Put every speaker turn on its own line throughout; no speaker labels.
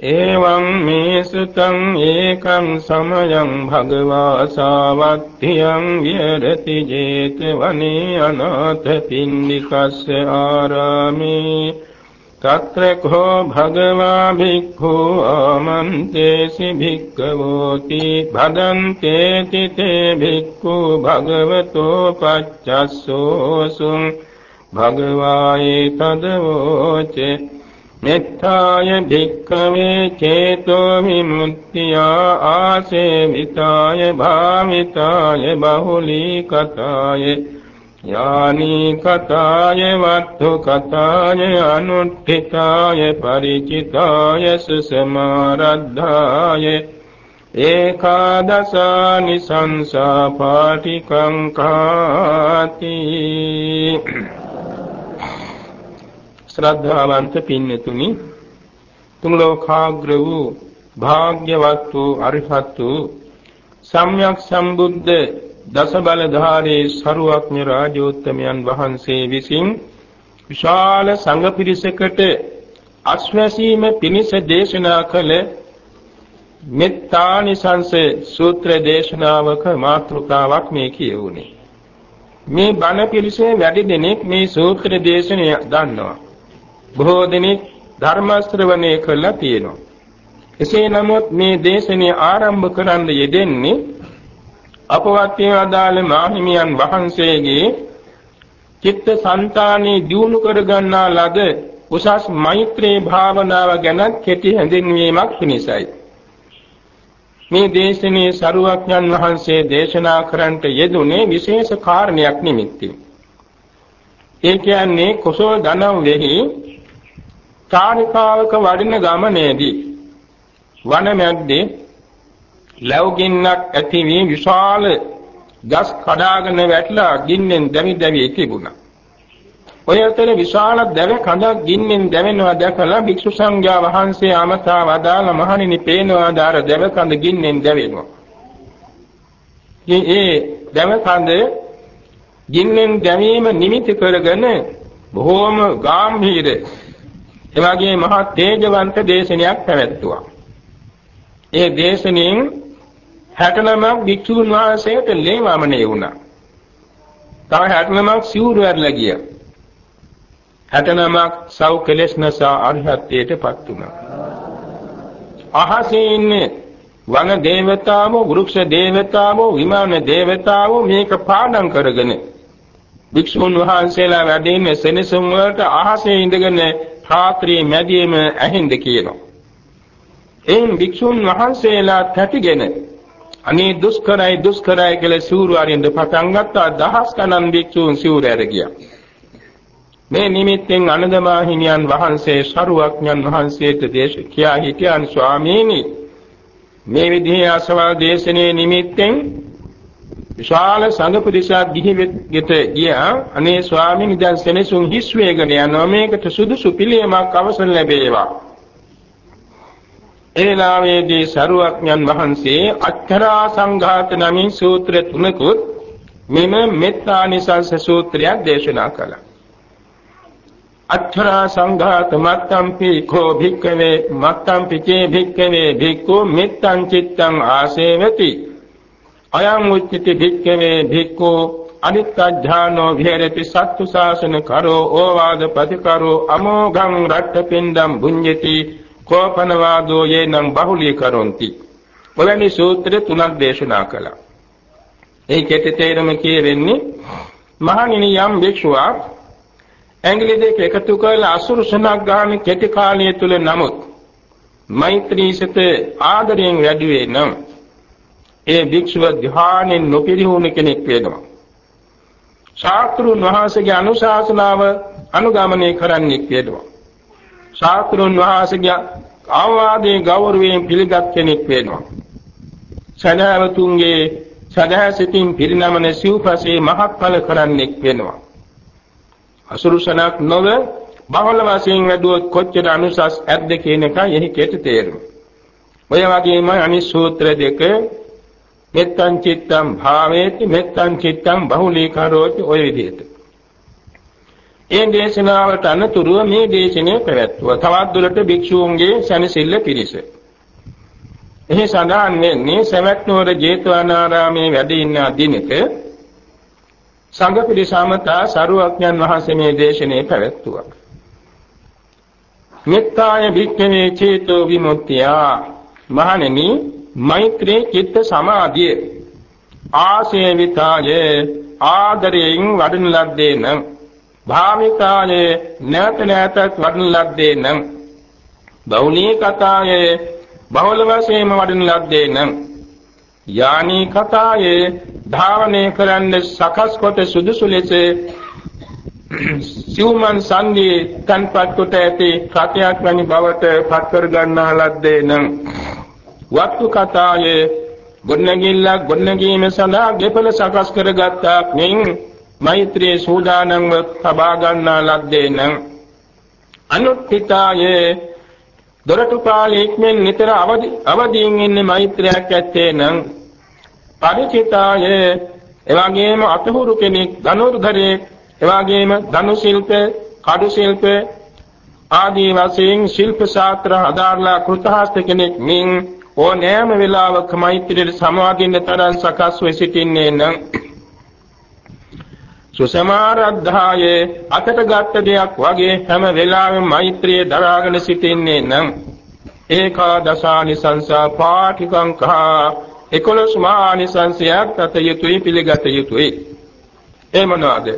එවං මේ සුතං ඒකං සමයං භගවා සාවත්තියං විහෙරති 제තවනේ අනාථ පින්නිකස්ස ආරාමේ తත්‍ර කෝ භගවා භික්ඛු ආමන්තේසි භික්ඛවෝති භදන්තේ තිතේ භික්ඛු භගවතෝ පච්චස්සෝසුං භගවායේ තදවෝචේ මෙත්තාය භික්ඛවේ චේතෝ විමුක්තිය ආසේවිතාය භාවිතාය බහුලී කතාය යානී කතාය වත්තු කතාය අනුට්ඨිතාය ಪರಿචිතාය සුසමාරද්ධාය ඒකාදසානි සංසා පාටිකං කාති ශ්‍රද්ධාවන්ත පින්නතුනි තුන් ලෝකාග්‍ර වූ භාග්‍යවත් වූ අරිහත් වූ සම්්‍යක් සම්බුද්ධ දස බලධාරී සරුවක්ඥ රාජෝත්තමයන් වහන්සේ විසින් විශාල සංඝ පිරිසකට අස්වැසීම පිණිස දේශනා කළ මෙත්තානිසංස සූත්‍ර දේශනාවක මාතෘකාවක් මේ කියවුනේ. මේ බණ පිළිසේ වැඩි දෙනෙක් මේ සූත්‍ර දේශනය දන්නවා. බොහෝ දෙනෙක් ධර්ම ශ්‍රවණය කළා තියෙනවා. එසේ නමුත් මේ දේශනේ ආරම්භ කරන්න යෙදෙන්නේ අපවත් අදාළ මාහිමියන් වහන්සේගේ චිත්ත සංතානේ දියුණු කර ගන්නා ලද උසස් මෛත්‍රී භාවනාව ගැන කෙටි හැඳින්වීමක් පිණිසයි. මේ දේශනේ සරුවක්ඥන් වහන්සේ දේශනා කරන්නට යෙදුනේ විශේෂ කාරණයක් නිමිත්තෙන්. ඒ කියන්නේ කුසල ධනම් වෙහි චාරිකාවක වඩින ගමනේදී වන මැද්දේ ලැබුගින්නක් ඇති වී විශාල ගස් කඩාගෙන වැටලා ගින්නෙන් දැවි දැවි තිබුණා. ඔය අතර විශාල දැව කඳක් ගින්නෙන් දැවෙනවා දැකලා භික්ෂු සංඝයා වහන්සේ අමතා වදාළ මහණෙනි පේනවා දාර දැව කඳ ගින්නෙන් දැවෙනවා. ඒ දැව කඳ ගින්නෙන් දැවීම නිමිති කරගෙන බොහෝම ගාම්භීර එවාගේ මහා තේජවන්ත දේශනයක් පැවැත්තුවා. ඒ දේශනෙන් 69ක් භික්ෂුන් වහන්සේට ලේවමනේ වුණා. තව 69ක් සිවුරු ඇරලා ගියා. 69ක් සව් කෙලෙස් නැසා අරිහත්ත්වයටපත් වුණා. අහසේ ඉන්නේ වන දේවතාවෝ, වෘක්ෂ දේවතාවෝ, විමාන දේවතාවෝ මේක පාඩම් කරගෙන භික්ෂුන් වහන්සේලා වැඩ ඉන්නේ සෙනසුන් වලට අහසේ ඉඳගෙන රාත්‍රියේ මැදියේම ඇහෙන්ද කියනවා. එයින් භික්ෂුන් වහන්සේලා තැටිගෙන අනේ දුෂ්කරයි දුෂ්කරයි කියලා සිවුරු අරින්ද පටන් ගත්තා දහස් ගණන් භික්ෂුන් සිවුරු ඇර ගියා. මේ නිමිත්තෙන් අනදමා හිමියන් වහන්සේ ශරුවක්ඥන් වහන්සේට දේශ කියා හිටියන් ස්වාමීනි මේ විදිහේ අසවල් දේශනේ නිමිත්තෙන් විශාල සංඝ පුරිසක් ගිහිගෙට ගියා. අනේ ස්වාමීන් දැන් සෙනසුන් හිස් වේගන යනවා. මේකට සුදුසු පිළියමක් අවසන් ලැබේවා. එලාවේදී සරුවක්ඥන් වහන්සේ අච්චරා සංඝාත නමින් සූත්‍ර තුනකුත් මෙම මෙත්තානිසංස සූත්‍රයක් දේශනා කළා. අච්චරා සංඝාත මත්තම්පි කෝ භික්කවේ මත්තම්පි චේ භික්කවේ භික්ඛු මෙත්තං චිත්තං ආසේවති. අයං උච්චති භික්ඛවේ භික්ඛෝ අනිත්‍යඥානෝ විහෙරති සත්තු ශාසන කරෝ ඕවාද ප්‍රතිකරෝ අමෝඝං රට්ඨපින්ඩම් බුඤ්ජති කෝපන වාදෝ යේනම් බහුලී කරොಂತಿ ඔලනි සූත්‍ර තුනක් දේශනා කළා. ඒ කෙටි තේරුම කියවෙන්නේ මහණෙනි යම් භික්ෂුවක් ඇඟිලි දෙක එකතු කරලා අසුරු සනක් ගන්න කෙටි කාලය තුල නමුත් මෛත්‍රී සිත ආදරයෙන් වැඩි වේ නම් ඒ භික්ෂුව ධ්‍යානෙන් නොපිරිහුණු කෙනෙක් වෙනවා. ශාස්ත්‍රුන් වහන්සේගේ අනුශාසනාව අනුගමනය කරන්නෙක් වෙනවා. ශාස්ත්‍රුන් වහන්සේගේ ආවාදයේ ගෞරවයෙන් පිළිගත් කෙනෙක් වෙනවා. සදාවතුන්ගේ සදා සිතින් පිරිනමන සිව්පසේ මහත්ඵල කරන්නෙක් වෙනවා. අසුරුසනක් නොව බහල වශයෙන් වැඩුවොත් කොච්චර අනුසස් ඇද්ද කියන එකයි එහි කෙටි තේරුම. ඔය වගේම අනිත් සූත්‍ර දෙක මෙත්තං චිත්තං භාවේති මෙත්තං චිත්තං බහුලීකරෝති ඔය විදිහට. ඒ දේශනාවට අනතුරුව මේ දේශනේ පැවැත්වුවා. තවත් දුරට භික්ෂූන්ගේ සැනසෙල්ල පිරිස. එහි සඳහන් වෙන්නේ සවැත් නුවර ජේතවනාරාමේ වැඩ ඉන්න දිනක සංඝ පිරිසමතා සරුවඥන් වහන්සේ මේ දේශනේ පැවැත්වුවා. මෙත්තාය භික්ඛවේ චේතෝ විමුක්තිය මහණෙනි මෛත්‍රී චිත්ත සමාධිය. ආසේවිතාය ආදරයෙන් වඩන ලද්දේ නම් භාවිකායේ නැත නැතත් වඩන ලද්දේ නම් බෞලී කතායේ බහුල වශයෙන්ම වඩන ලද්දේ නම් යානී කතායේ ධාවනය කරන්න සකස් කොට සුදුසු ලෙස සිව්මන් සංදී තන්පත් කොට ඇති කටයක් වැනි බවට පත් කර ගන්නා ලද්දේ නම් වත්තු කතායේ ගොන්නගිල්ලක් ගොන්නගීම සඳහා ගෙපල සකස් කරගත්තා. මෙන් මෛත්‍රී සූදානම්ව තබා ගන්නා ලද්දේ නම් අනුත්ථිතායේ දොරටුපාලීක්මෙන් නිතර අවදි අවදීන් ඉන්නේ මෛත්‍රියක් ඇත්තේ නම් පරිචිතායේ එවාගේම අතහුරු කෙනෙක් ධනුර්ධරයෙක් එවාගේම ධනු ශිල්ප කඩු ශිල්ප ආදී වශයෙන් ශිල්ප ශාස්ත්‍ර හදාarලා කෘතහස්ත කෙනෙක් මින් ඕනෑම වෙලාවක මෛත්‍රියට සමවදින්න තරම් සකස් වෙ සිටින්නේ නම් සුසමාරද්ධායේ අතට ගත්ත දෙයක් වගේ හැම වෙලාවෙම මෛත්‍රිය දරාගෙන සිටින්නේ නම් ඒකාදශානි සංසා පාටිකං කා 11 මානිසංසයක් තත යුතුයි පිළිගත යුතුයි. ඒ මොනවාද?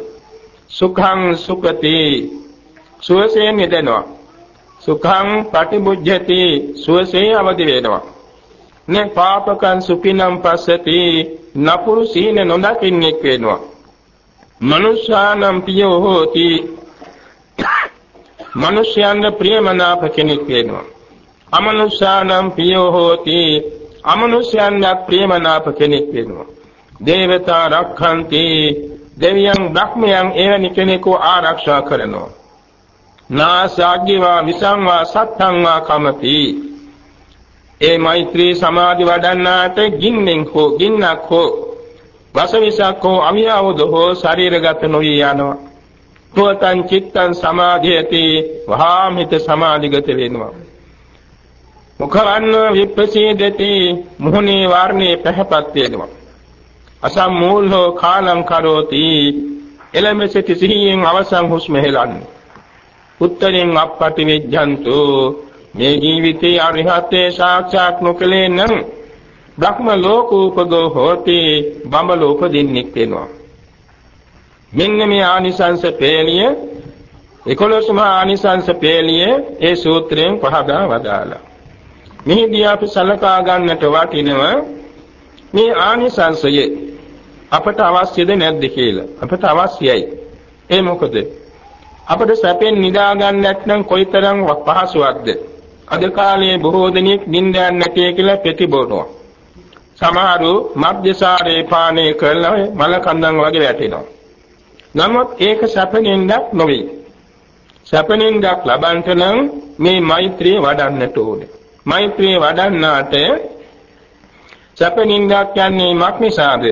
සුඛං සුඛති සුවසේ නිදෙනවා සුඛං පටිමුජ්ජති සුවසේ අවදි වෙනවා. නේ පාපකං සුඛිනම් පස්සති නපුරු සීන නොදකින්නෙක් වෙනවා. මනුෂ්‍යානම් පියෝ හෝති. මනුෂ්‍යයන්ට ප්‍රියමනාප කෙනෙක් වෙනවා. අමනුෂ්‍යානම් පියෝ හෝති. අමනුෂ්‍යයන්ට ප්‍රියමනාප කෙනෙක් වෙනවා. දේවතා රක්ඛන්ති. දෙවියන් බ්‍රහ්මයන් එවැනි කෙනෙකු ආරක්ෂා කරනවා. නාසාග්ගිවා විසංවා සත්තංවා කමති. ඒ මෛත්‍රී සමාධි වඩන්නාට ගින්නෙන් හෝ ගින්නක් හෝ වසවිසක් හෝ අමියාවද හෝ ශරීරගත නොවි යනවා. තුවතං චිත්තං සමාධියති වහාමිත සමාධිගත වෙනවා. මුඛවන්න විප්‍රසීදති මුහුණේ වර්ණේ පැහැපත් වෙනවා. අසම්මූලෝ කාලං කරෝති එළමෙස සිහියෙන් අවසන් හුස්ම හෙලන්නේ. උත්තරින් අපපටි විජ්ජන්තු මේ ජීවිතේ අරිහත්ත්වේ සාක්ෂාත් නොකලේ නම් බ්‍රහ්ම ලෝකෝපගෝ හෝති බඹල උපදින්නෙක් වෙනවා. මෙන්න මේ ආනිසංස පේළිය 11 මහා ආනිසංස පේළිය ඒ සූත්‍රයෙන් පහදා වදාලා මෙහිදී අපි සලකා ගන්නට වටිනව මේ ආනිසංසය අපට අවශ්‍යද නැද්ද කියලා. අපට අවශ්‍යයි. ඒ මොකද? අපට සැපෙන් නිදා ගන්න නැත්නම් කොයිතරම් පහසුවක්ද? අද කාලේ බොහෝ දෙනෙක් නිින්දයන් නැtei කියලා ප්‍රතිබෝධනවා සමහරු මද්යසාරේ පානය කරලා මල කන්දන් වගේ වැටෙනවා. නමුත් ඒක සැපෙනින්දක් නොවේ. සැපෙනින්දක් ලබන්නට නම් මේ මෛත්‍රිය වඩන්නට ඕනේ. මෛත්‍රිය වඩන්නාට සැපෙනින්දක් යන්නේ මක් නිසාද?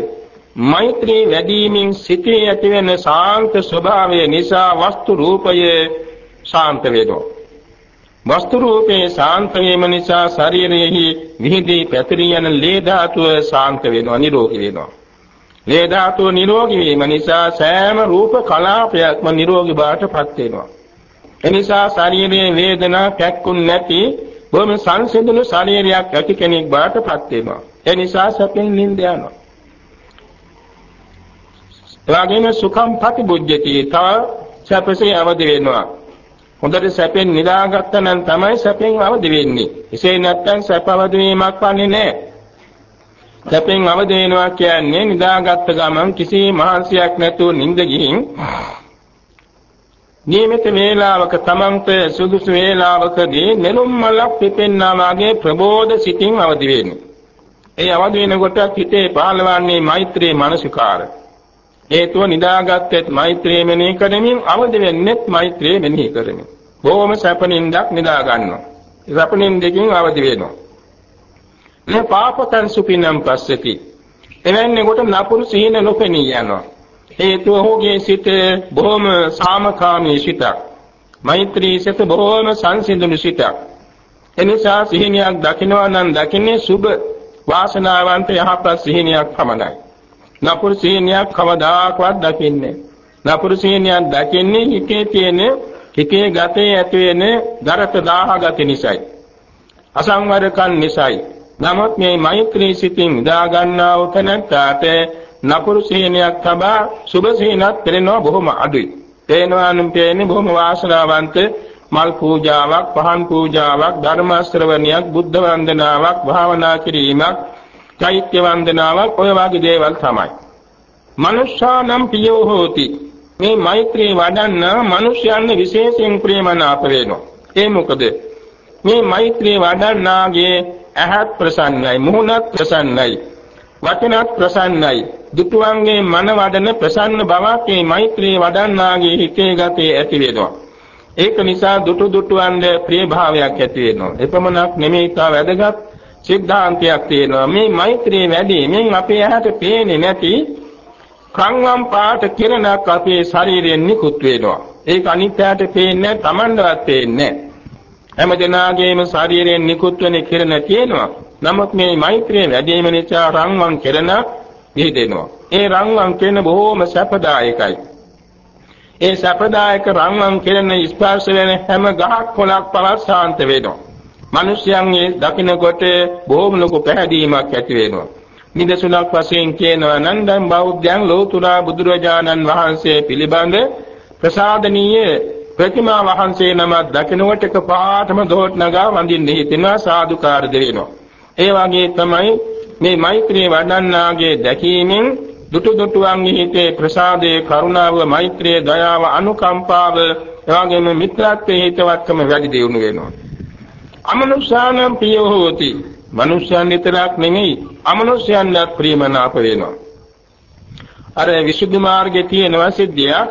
මෛත්‍රී වැඩිමින් සිටී ඇතිවෙන සාන්ත ස්වභාවය නිසා වස්තු රූපය ශාන්ත වෙනවා. වස්තු රූපේ ශාන්ත වීම නිසා ශරීරයෙහි විහිදී පැතිරී යන ලේ ධාතුව ශාන්ත වෙනවා නිරෝගී වෙනවා. ලේ ධාතුව නිරෝගී වීම නිසා සෑම රූප කලාපයක්ම නිරෝගී බවටපත් වෙනවා. එනිසා ශරීරයේ වේදනා පැක්කුන් නැති බොහොම සංසිඳුණු ශරීරයක් ඇති කෙනෙක් බවටපත් වෙනවා. ඒ නිසා සැපෙන් නිින්ද යනවා. එවාගෙම සුඛම් ප්‍රතිබුද්ධති තව සැපසේ අවදි වෙනවා. හොඳට සැපෙන් නිදාගත්තා නම් තමයි සැපෙන් අවදි වෙන්නේ. එසේ නැත්නම් සැප අවදි වීමක් වන්නේ නැහැ. සැපෙන් අවදි වෙනවා කියන්නේ නිදාගත්ත ගමන් කිසි මහන්සියක් නැතුව නිින්ද ගිහින් නියමිත වේලාවක තමන්ට සුදුසු වේලාවකදී නෙළුම් මලක් පිපෙන්නා වාගේ ප්‍රබෝධ සිතින් අවදි වෙන්නේ. ඒ අවදි වෙනකොට හිතේ පහළවන්නේ මෛත්‍රී මානසිකාර. හේතුව නිදාගත්තෙත් මෛත්‍රී මෙනෙහි කරමින් අවදි වෙන්නෙත් මෛත්‍රී මෙනෙහි කරමින්. බොහොම සැපනින්දක් නිදා ගන්නවා. සැපනින්දකින් අවදි වෙනවා. මේ පාපකං සුපිනම් පස්සති. එවැන්නේ කොට නපුරු සීන නොපෙනී යනවා. හේතුව ඔහුගේ සිත බොහොම සාමකාමී සිතක්. මෛත්‍රී සිත බොහොම සංසිඳුණු සිතක්. එනිසා සිහිනියක් දකිනවා නම් දකින්නේ සුබ වාසනාවන්ත යහපත් සිහිනියක් පමණයි. නපුරු සිහිනියක් කවදාකවත් දකින්නේ නපුරු සිහිනියක් දකින්නේ හිතේ තියෙන හිතේ ගතේ ඇති වෙන දරත දාහ ගති නිසායි. අසංවරකම් නිසායි. නමුත් මේ මෛත්‍රී සිතින් දා ගන්නා උතනට නපුරු සිහිනයක් තබා සුබ සිහිනක් පෙරෙනවා බොහොම අඩුයි. තේනවා නම් තේන්නේ බොහොම වාසනාවන්ත මල් පූජාවක්, පහන් පූජාවක්, ධර්ම ශ්‍රවණයක්, බුද්ධ වන්දනාවක්, භාවනා කිරීමක්, චෛත්‍ය වන්දනාවක් ඔය වගේ දේවල් තමයි. මනුෂ්‍යානම් පියෝ හෝති. මේ මෛත්‍රී වඩන්න මිනිස්යන් විශේෂයෙන් ප්‍රේමනාප වෙනවා. ඒ මොකද? මේ මෛත්‍රී වඩන්නාගේ ඇහත් ප්‍රසන්නයි, මුහුණත් ප්‍රසන්නයි, වචනත් ප්‍රසන්නයි. දුටුවන්ගේ මන වඩන ප්‍රසන්න බවක් මේ මෛත්‍රී වඩන්නාගේ හිතේ ගතේ ඇති වෙනවා. ඒක නිසා දුටු දුටුවන්ගේ ප්‍රිය භාවයක් ඇති වෙනවා. එපමණක් නෙමෙයි තා වැදගත් සිද්ධාන්තයක් තියෙනවා. මේ මෛත්‍රී වැඩිමෙන් අපේ ඇහැට පේන්නේ නැති කංවම් පාට කිරණක් අපේ ශරීරයෙන් නිකුත් වෙනවා. ඒක අනිත්‍යයට පේන්නේ තමන්වත් පේන්නේ හැම දිනාගේම ශරීරයෙන් නිකුත් වෙන කිරණ තියෙනවා. නමුත් මේ මෛත්‍රිය වැඩිම නිසා රංවම් කිරණ විහිදෙනවා. ඒ රංවම් කිරණ බොහෝම සැපදායකයි. ඒ සැපදායක රංවන් කෙරෙන ස්පර්ශ වෙන හැම ගහක් කොළක් පවත් ශාන්ත වෙනවා. මිනිස්යන්ගේ දකින්නකොට බොහොම ලොකු පැහැදීමක් ඇති වෙනවා. නිදසුනක් වශයෙන් කියනවා නම් දැන් බෞද්ධයන් ලෝතුරා බුදුරජාණන් වහන්සේ පිළිබඳ ප්‍රසාදනීය ප්‍රතිමා වහන්සේ නමක් දකින්නකොට එකපාරටම දොහොත් නගා වඳින්න හිතෙනවා සාදුකාර දෙවෙනවා. ඒ වගේ තමයි මේ මෛත්‍රී වඩන්නාගේ දැකීමෙන් දුටු දුටුවන්ගේ හිතේ ප්‍රසාදයේ කරුණාව මෛත්‍රිය දයාව අනුකම්පාව එවාගෙම මිත්‍රත්වයේ හිතවත්කම වැඩි දියුණු වෙනවා අමනුෂ්‍යානම් ප්‍රියෝ හෝති. මනුෂ්‍යයන් විතරක් නෙමෙයි අමනුෂ්‍යයන්වත් ප්‍රියමනාප වෙනවා. අර විසුද්ධි මාර්ගයේ තියෙනවා සිද්ධියක්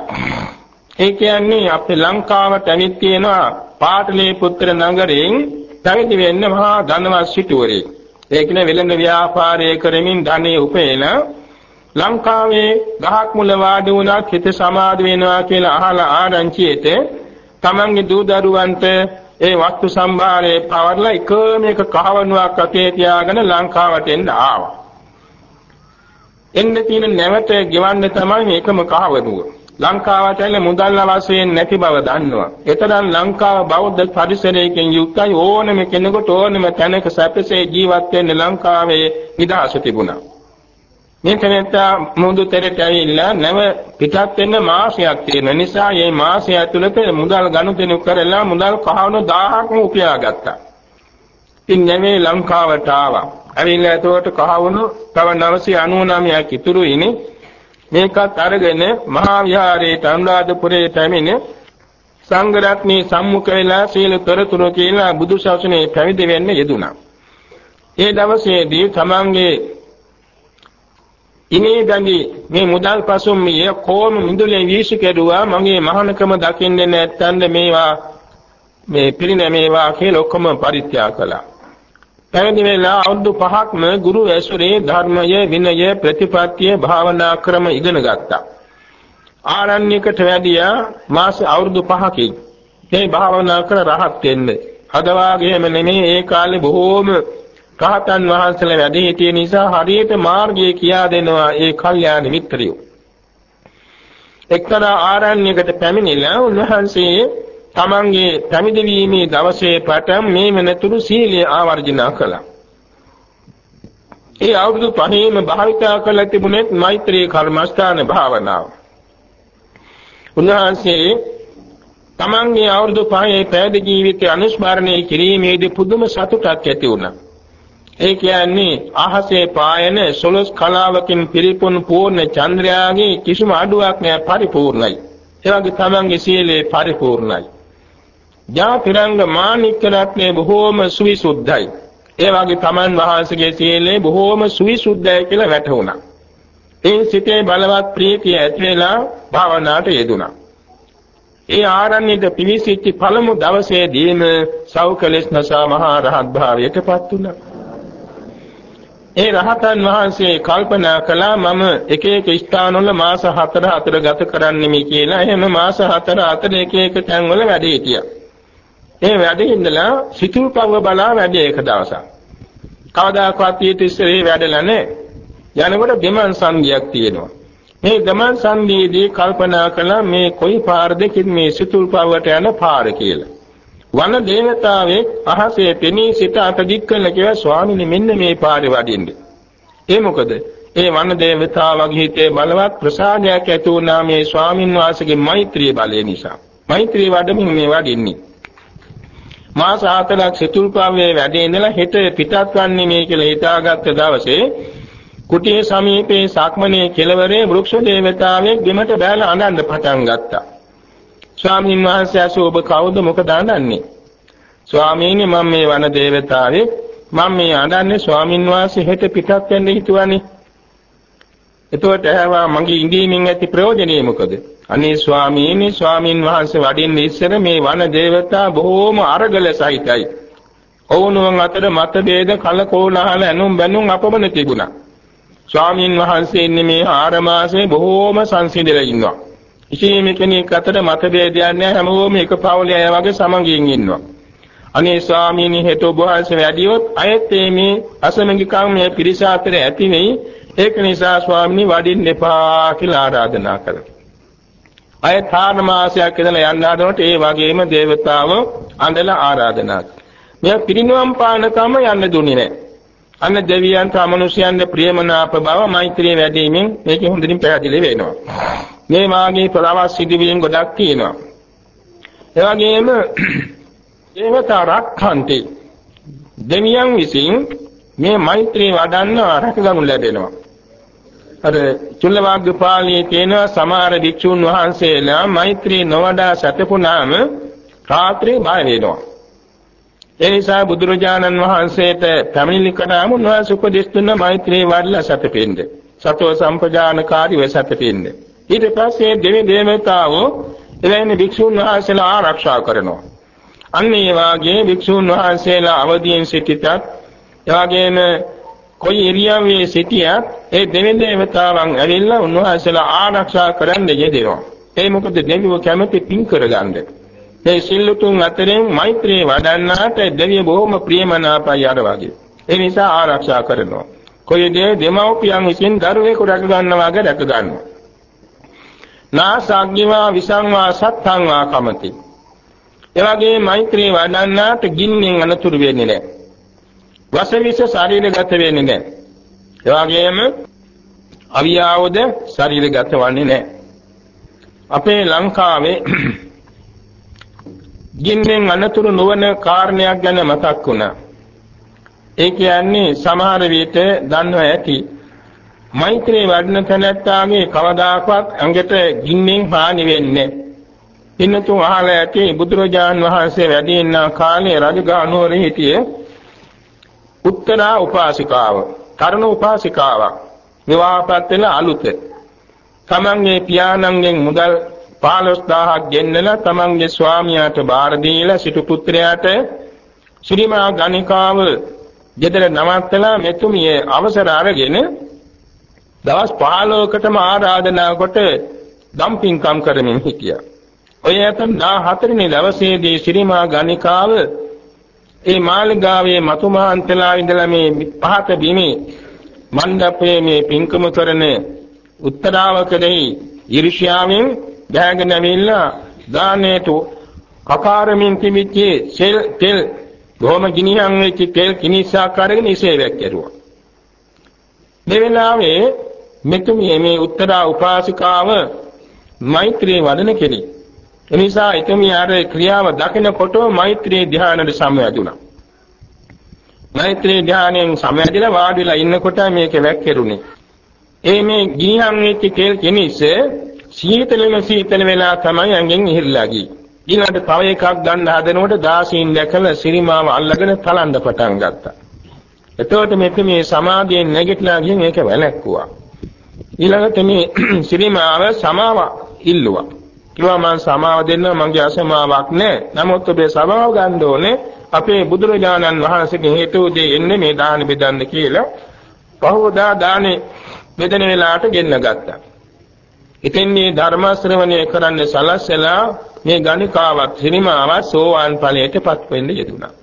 ඒ කියන්නේ අපේ ලංකාවට ඇවිත් තියෙනවා පාටලිපුත්‍ර නගරයෙන් පැවිදි වෙන්න මහා ධනවත් සිටුවරයෙක්. ඒ කියන්නේ වෙළඳ ව්‍යාපාරය කරමින් ධනෙ උපයන ලංකාවේ ගහක් මුල වාඩි වුණා හිත සමාධි වෙනවා කියලා අහලා ආරංචියට තමන්ගේ දූ දරුවන්ට ඒ වස්තු සම්භාරයේ පවර්ලා එකම එක කහවණුවක් අතේ තියාගෙන ලංකාවට එන්න ආවා. එන්න තියෙන නැවත ගෙවන්න තමයි මේකම කහවණුව. ලංකාවට ඇල මුදල් අවශ්‍යයෙන් නැති බව දන්නවා. එතරම් ලංකාව බෞද්ධ පරිසරයකින් යුක්තයි ඕනම කෙනෙකුට ඕනම තැනක සැපසේ ජීවත් වෙන්න ලංකාවේ නිදහස තිබුණා. මේ තැනත්තා මුහුදු තෙරට ඇවිල්ලා නැව පිටත් වෙන්න මාසයක් තියෙන නිසා මේ මාසය ඇතුළත මුදල් ගනුදෙනු කරලා මුදල් කහවණු 1000ක්ම උපයා ගත්තා. ඉතින් නැවේ ලංකාවට ආවා. ඇවිල්ලා එතකොට කහවණු තව 999ක් ඉතුරු ඉනේ. මේකත් අරගෙන මහා විහාරයේ අනුරාධපුරයේ පැමිණ සංඝ රත්නයේ සම්මුඛ වෙලා සීල තොරතුරු කියලා බුදු ශාසනයේ පැවිදි වෙන්න යෙදුණා. ඒ දවසේදී තමන්ගේ ඉනේ දඟි මේ මුදල් පසුම් මිය කොම මිදුලේ වීසු කෙරුවා මගේ මහානකම දකින්නේ නැත්තඳ මේවා මේ පිළින මේවා කියලා ඔක්කොම පරිත්‍යාග කළා. පැවිදි වෙලා අවුරුදු පහක්ම ගුරු ඇසුරේ ධර්මය විනය ප්‍රතිපත්තිය භාවනා ක්‍රම ඉගෙන ගත්තා. ආරණ්‍යකට වැඩියා මාස අවුරුදු 5කින් මේ භාවනා කර රහත් වෙන්න. අද වාගේම නෙමෙයි ඒ කාලේ බොහෝම රහතන් වහන්සේලා වැඩ සිටිය නිසා හරියට මාර්ගය කියා දෙනවා ඒ කල්යාණ මිත්‍රයෝ. එක්තරා ආරණ්‍යයකට පැමිණිලා උන්වහන්සේ තමන්ගේ පැවිදි වීමේ දවසේ පටන් මේ වෙනතුරු සීලය ආවර්ජන කළා. ඒ අවුරුදු පහේම භාවිතා කළ තිබුණේ මෛත්‍රී කර්මස්ථාන භාවනාව. උන්වහන්සේ තමන්ගේ අවුරුදු පහේ පැවිදි ජීවිතය අනුස්මරණය කිරීමේදී පුදුම සතුටක් ඇති වුණා. ඒ කියන්නේ අහසේ පායන සොළොස් කලාවකින් පිරිපුන් පූර්ණ චන්ද්‍රයාගේ කිසිම අඩුවක් නැහැ පරිපූර්ණයි. ඒ වගේ තමන්ගේ සීලය පරිපූර්ණයි. ජාතිරංග මාණික්ක රත්නේ බොහෝම සුවිසුද්ධයි. ඒ වගේ තමන් වහන්සේගේ සීලය බොහෝම සුවිසුද්ධයි කියලා වැටහුණා. ඒ සිතේ බලවත් ප්‍රීතිය ඇති වෙලා භාවනාවට යෙදුණා. ඒ ආරණ්‍යද පිවිසිච්ච පළමු දවසේදීම සෞකලෙස් නසා මහා රහත් භාවයටපත් වුණා. ඒ රහතන් වහන්සේ කල්පනා කළා මම එක එක ස්ථානවල මාස 4 4 ගත කරන්නේ මේ කියලා. එහෙම මාස 4 4 එක එක තැන්වල වැඩ හිටියා. ඒ වැඩ ඉඳලා සිතුල්පව බලා වැඩ එක දවසක්. කවදාකවත් ඊට ඉස්සරේ වැඩලා නැහැ. යනකොට දෙමන් සංගියක් තියෙනවා. මේ දෙමන් සංගියේදී කල්පනා කළා මේ කොයි පාරදකින් මේ සිතුල්පවට යන පාර කියලා. වන දේවතාවෙක් අහසේ පෙනී සිට අත දික් කළ කියලා ස්වාමීනි මෙන්න මේ පාරේ වඩින්න. ඒ මොකද? ඒ වන දේවතාවගේ හිතේ බලවත් ප්‍රසාදයක් ඇති වුණා මේ ස්වාමින් වහන්සේගේ මෛත්‍රී බලය නිසා. මෛත්‍රී වඩමින් මේ වඩින්නේ. මාස හතරක් සිතුල්පාවේ වැඩේ ඉඳලා හෙට පිටත් වන්නේ මේ කියලා හිතාගත්ත දවසේ කුටියේ සමීපේ සක්මනේ කෙළවරේ වෘක්ෂ දේවතාවෙක් බිමට බැලලා අඬන්න පටන් ගත්තා. ස්වාමීන් වහන්සේ අසු ඔබ කවුද මොකද අඬන්නේ? ස්වාමීනි මම මේ වන දේවතාවේ මම මේ අඬන්නේ ස්වාමීන් වහන්සේ හෙට පිටත් වෙන්න හිතුවානේ. එතකොට ඇහවා මගේ ඉඳීමෙන් ඇති ප්‍රයෝජනෙ මොකද? අනේ ස්වාමීනි ස්වාමින් වහන්සේ වඩින්න ඉස්සර මේ වන දේවතා බොහෝම අරගල සහිතයි. ඔවුනුන් අතර මතභේද කලකෝලහල ඇනුම් බැනුම් අපමණ තිබුණා. ස්වාමින් වහන්සේ ඉන්නේ මේ ආර මාසේ බොහෝම සංසිඳලා ඉන්නවා. කිසිම කෙනෙක් අතර මතභේදයක් නැහැ හැමෝම එක පවුලේ අය වගේ සමගින් ඉන්නවා. අනේ ස්වාමීනි හෙට ඔබ වහන්සේ වැඩියොත් අයත් මේ අසමගිකම් මේ පිරිස අතර ඇති වෙයි. ඒක නිසා ස්වාමීනි වඩින්න එපා කියලා ආරාධනා කළා. අය තාන මාසයක් ඉඳලා යන්න හදනකොට ඒ වගේම దేవතාව අඳලා ආරාධනා මෙයා පිරිනුවම් පානකම යන්න දුන්නේ නැහැ. අන්න දෙවියන්ට අමනුෂ්‍යයන්ට ප්‍රියමනාප බව මෛත්‍රිය වැඩිමින් මේක හොඳින් පැහැදිලි වෙනවා. මේ වාගේ ප්‍රවාස සිදුවීම් ගොඩක් තියෙනවා. ඒ වගේම දේවතා රක්ඛන්ති දෙවියන් විසින් මේ මෛත්‍රී වඩන්න රැකගනු ලැබෙනවා. අර චුල්ලවාග්ගපාළියේ තියෙන සමහර භික්ෂුන් වහන්සේලා මෛත්‍රී නොවඩා සැතපුණාම රාත්‍රියේ බය වෙනවා. ඒ නිසා බුදුරජාණන් වහන්සේට පැමිණිලි කළාම උන්වහන්සේ උපදෙස් දුන්න මෛත්‍රී වඩලා සැතපෙන්න. සතෝ සම්පජානකාරීව සැතපෙන්න. ඊට පස්සේ දෙවි දේවතාවෝ එවැනි භික්ෂුන් වහන්සේලා ආරක්ෂා කරනවා. අන්න ඒ වාගේ භික්ෂුන් වහන්සේලා අවදියෙන් සිටිතත් එවාගේම කොයි ඉරියව්වේ සිටියත් ඒ දෙවි දේවතාවන් ඇවිල්ලා උන්වහන්සේලා ආරක්ෂා කරන්න යෙදෙනවා. ඒ මොකද දෙවියෝ කැමති පින් කරගන්න. මේ සිල්ලුතුන් අතරින් මෛත්‍රී වඩන්නාට දෙවිය බොහොම ප්‍රියමනාපයි අර වගේ. ඒ නිසා ආරක්ෂා කරනවා. කොයි දේ දෙමව්පියන් විසින් දරුවෙකු රැක ගන්නවා වගේ රැක ගන්නවා. නාසග්ගිවා විසංවා සත්තංවා කමති. එවැගේ මෛත්‍රී වඩන්නාට ගින්නෙන් අනතුරු වෙන්නේ නැහැ. වසවිස ශරීරගත වෙන්නේ නැහැ. ඒ වගේම අවියාවද ශරීරගත වන්නේ නැහැ. අපේ ලංකාවේ ගින්නෙන් අනතුරු නොවන කාරණයක් ගැන මතක් වුණා. ඒ කියන්නේ සමහර විට දන්නව ඇති මෛත්‍රී වඩන තැනැත්තාගේ කවදාකවත් ඇඟට ගින්නෙන් හානි වෙන්නේ පින්නතුන් අහලා ඇති බුදුරජාන් වහන්සේ වැඩ ඉන්න කාලේ රජගහ නුවර හිටියේ උත්තරා උපාසිකාව තරුණ උපාසිකාවක් විවාහපත් වෙන අලුත. තමන්ගේ පියාණන්ගෙන් මුදල් 15000ක් ගෙන්නලා තමන්ගේ ස්වාමියාට බාර දීලා සිටු පුත්‍රයාට ශ්‍රීමා ගණිකාව ගෙදර නවත්තලා මෙතුමිය අවසර අරගෙන දවස් 15කටම ආරාධනා කොට දම්පින්කම් කරමින් හිටියා. ඔය ඇතන් 14 වෙනි දවසේදී ශ්‍රීමා ගණිකාව ඒ මාළිගාවේ මතුමාන්තලා ඉඳලා මේ පහත බිමේ මණ්ඩපයේ මේ පින්කම කරන උත්තරාවකදී ඊර්ෂ්‍යාවෙන් ගෑගෙන ඇවිල්ලා දානේට කකාරමින් තිබිච්ච සෙල් තෙල් ගොම ගිනිහන් වෙච්ච තෙල් කිනිසා කරගෙන ඉසේවැක් කරුවා. මේ වෙලාවේ මෙතුමිය මේ උත්තරා උපාසිකාව මෛත්‍රී වදන කෙනෙක්. එනිසා එතුමිය අර ක්‍රියාව දකිනකොට මෛත්‍රී ධානයට සමවැදුණා. මෛත්‍රී ධානයෙන් සමවැදිලා වාඩිලා ඉන්නකොට මේක වැක්කිරුනේ. ඒ මේ ගිනිහම් වෙච්ච තෙල් කෙනිස්ස සීතලම සීතල වෙලා තමයි ඇඟෙන් ඉහිරලා ගියේ. ඊළඟට තව එකක් ගන්න හදනකොට දාසීන් දැකලා සිරිමාව අල්ලගෙන තලන්න පටන් ගත්තා. එතකොට මෙතන මේ සමාධියෙන් නැගිටලා ගිහින් ඒක වැළැක්කුවා. ඊළඟට මේ ශ්‍රීමාව සමාව ඉල්ලුවා. කිව්වා මම සමාව දෙන්න මගේ අසමාවක් නැහැ. නමුත් ඔබේ සමාව ගන්න ඕනේ අපේ බුදුරජාණන් වහන්සේගේ හේතුදී එන්නේ මේ දාන බෙදන්න කියලා. පහවදා දානේ බෙදෙන වෙලාවට ගෙන්න ගත්තා. ඉතින් මේ ධර්ම ශ්‍රවණය කරන්න සලස්සලා මේ ගණිකාවත් ශ්‍රීමාවත් සෝවාන් ඵලයටපත් වෙන්න යෙදුණා.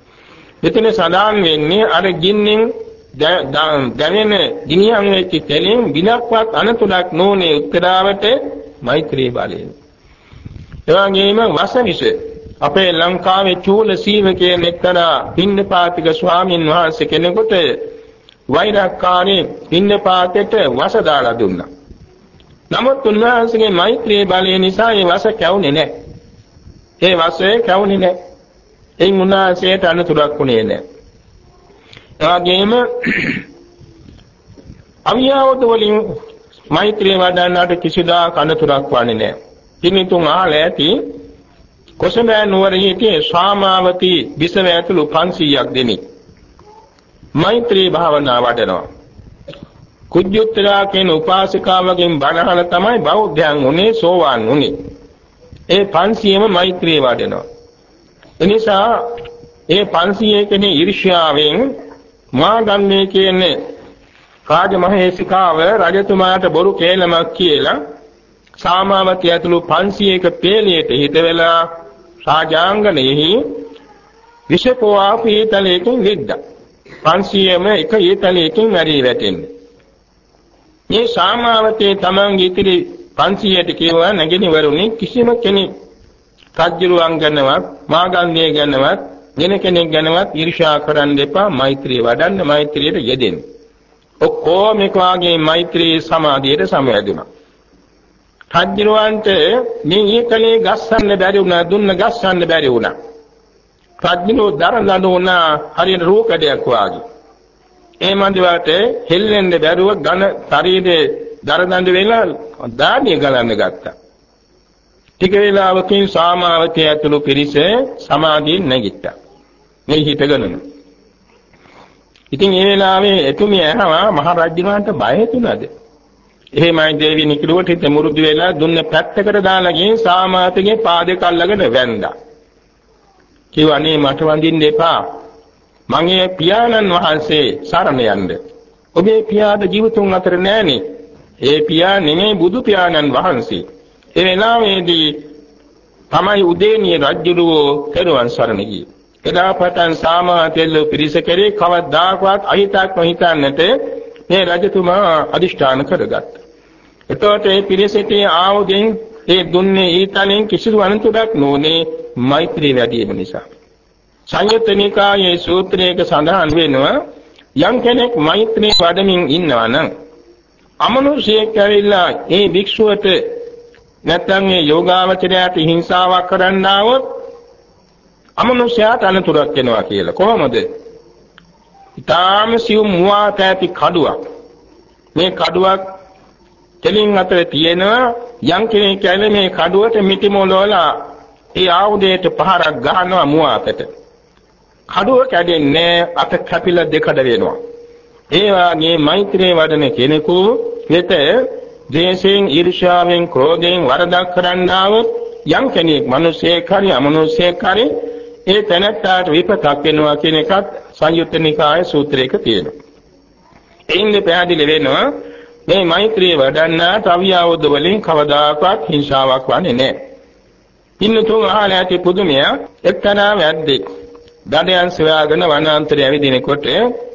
මෙතන සඳහන් වෙන්නේ අර ගින්නෙන් දැනෙන ගිනියම් වෙච්ච තැනින් විලක්වත් අනතුරක් නොනේ උත්තරාවට මෛත්‍රී බලයෙන්. එවැගේම වසවිස අපේ ලංකාවේ චූල සීව කියන එක්තරා පින්නපාතික ස්වාමින් වහන්සේ කෙනෙකුට වෛරක්කාරී පින්නපාතේට වස දාලා දුන්නා. නමුත් උන්වහන්සේගේ මෛත්‍රී බලය නිසා ඒ වස කැවුනේ නැහැ. ඒ වසයේ කැවුනේ නැහැ. එයින් උන්වහන්සේට අනතුරක් වුණේ නැහැ. එවාගෙම අවියවද වලින් මෛත්‍රිය වඩන්නාට කිසිදාක අනතුරක් වන්නේ නැහැ. කිනිතුන් අහලා ඇති කොසඹෑ නුවර හිටියේ ශාමාවති විසව ඇතුළු 500ක් දෙනෙක්. මෛත්‍රී භාවනා වඩනවා. කුජ්ජුත්තරා කියන උපාසිකාවගෙන් බණහල තමයි බෞද්ධයන් උනේ සෝවාන් උනේ. ඒ 500ම මෛත්‍රී වඩනවා. එනිසා ඒ 500 කෙනේ ඊර්ෂ්‍යාවෙන් මාගන්නේ කියන්නේ රාජමහේසිකාව රජතුමාට බොරු කේලමක් කියලා සාමාවතිය ඇතුළු 500ක පේලියට හිත වෙලා රාජාංගණයෙහි විෂපෝවා පීතලයකින් විද්දා 500ම එක ඊතලයකින් මැරී වැටෙන්නේ. මේ සාමාවතේ තමන්ගේ ඉතිරි 500ට කියවා නැගිනවරුනි කිසිම කෙනෙක් රජ්ජුරුවන් ගැනවත් මාගන්ධිය ගැනවත් වෙන කෙනෙක් ගැනවත් ඊර්ෂ්‍යා කරන්න එපා මෛත්‍රිය වඩන්න මෛත්‍රියට යෙදෙන්න. ඔක්කොම එක වාගේ මෛත්‍රී සමාධියට සමවැදුණා. රජ්ජුරුවන්ට මේ ඊකලේ ගස්සන්න බැරි වුණා දුන්න ගස්සන්න බැරි වුණා. රජ්ජුරුව දරදඬු වුණා හරියට රූකඩයක් වාගේ. ඒ මන්දිවට හෙල්ලෙන්න බැරුව ඝන ශරීරේ දරදඬු වෙලා දාඩිය ගලන්න ගත්තා. ටික වේලාවකින් සාමාවතී ඇතුළු පිරිස සමාධියෙන් නැගිට්ටා. මේ හිතගෙනම. ඉතින් ඒ වෙලාවේ එතුමිය ඇහවා මහ රජුණන්ට බය හිතුණාද? එහෙමයි දේවි නිකිරුවට හිත මුරුදු වෙලා දුන්න පැත්තකට දාලා ගිහින් සාමාවතීගේ පාදේ කල්ලගෙන වැන්දා. කිව්වනේ මට වඳින්න එපා. මගේ පියාණන් වහන්සේ සරණ යන්න. ඔබේ පියාද ජීවිතුන් අතර නෑනේ. ඒ පියා නෙමෙයි බුදු පියාණන් වහන්සේ. ඒ වෙලාවේදී තමයි උදේනිය රජුලෝ තෙරුවන් සරණ ගියේ. එදා පටන් සාමාතෙල්ල පිරිස කෙරේ කවදාකවත් අහිතක් නොහිතන්නට මේ රජතුමා අදිෂ්ඨාන කරගත්තා. එතකොට මේ පිරිසට ආවුදෙන් ඒ දුන්නේ ඊතලෙන් කිසිදු අනතුරක් නොනේ මෛත්‍රී වැඩි වීම නිසා. සංයුත්ත නිකායේ සූත්‍රයක සඳහන් වෙනවා යම් කෙනෙක් මෛත්‍රී වඩමින් ඉන්නවා නම් අමනුෂයෙක් ඇවිල්ලා ඒ භික්ෂුවට නැත්නම් මේ යෝගාවචරයට හිංසාවක් කරන්න આવොත් අමනුෂ්‍යයාට අනතුරක් වෙනවා කියලා. කොහොමද? ඊටාම සිව් මුවාත ඇති කඩුවක්. මේ කඩුවක් දෙලින් අතර තියෙනවා යම් කෙනෙක් කියන්නේ මේ කඩුවට මිටි මොලවලා ඒ ආයුධයට පහරක් ගහනවා මුවාතට. කඩුව කැඩෙන්නේ අත කැපිලා දෙකඩ වෙනවා. ඒ වාගේ මෛත්‍රී වඩන කෙනෙකු වෙත ද්වේෂයෙන්, ඊර්ෂ්‍යාවෙන්, ක්‍රෝධයෙන් වරදක් කරන්නවොත් යම් කෙනෙක් මිනිසෙක් හරි අමනුෂ්‍යෙක් හරි ඒ තැනට විපතක් වෙනවා කියන එකත් සංයුත්ත නිකාය සූත්‍රයක තියෙනවා. එයින් පැහැදිලි වෙනවා මේ මෛත්‍රිය වඩන්නා තවියවද වලින් කවදාකවත් හිංසාවක් වන්නේ නැහැ. පින්නතුන් අහලා ඇති පුදුමය එක්තරා වැද්දෙක් දඩයන් සොයාගෙන වනාන්තරය ඇවිදිනකොට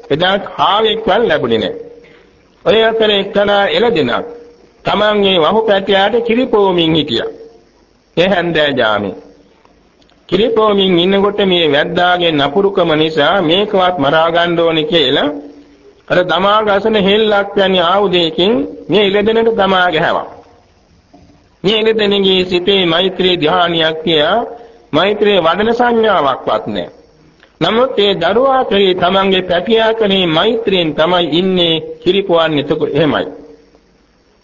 එදා කාවෙක්වත් ලැබුණේ නැහැ. ඔය අතර එක්තරා එළදෙනක් තමන්ගේ වහු පැටියාට කිරිපෝමින් හිටියා. ඒ හැන්දෑ ජාමේ. කිරිපෝමින් ඉන්නකොට මේ වැද්දාගේ නපුරුකම නිසා මේකවත් මරා ගන්න ඕනේ කියලා අර දමා ගසන හෙල්ලක් යන්නේ ආයුධයකින් මේ ඉලදෙනට දමා ගැහුවා. මේ ඉලදෙනගේ සිතේ මෛත්‍රී ධානියක් තියා මෛත්‍රී වඩන සංඥාවක්වත් නැහැ. නමුත් ඒ දරුවා කරේ තමන්ගේ පැටියා කරේ මෛත්‍රියෙන් තමයි ඉන්නේ කිරිපොවන්නේ එතකොට එහෙමයි.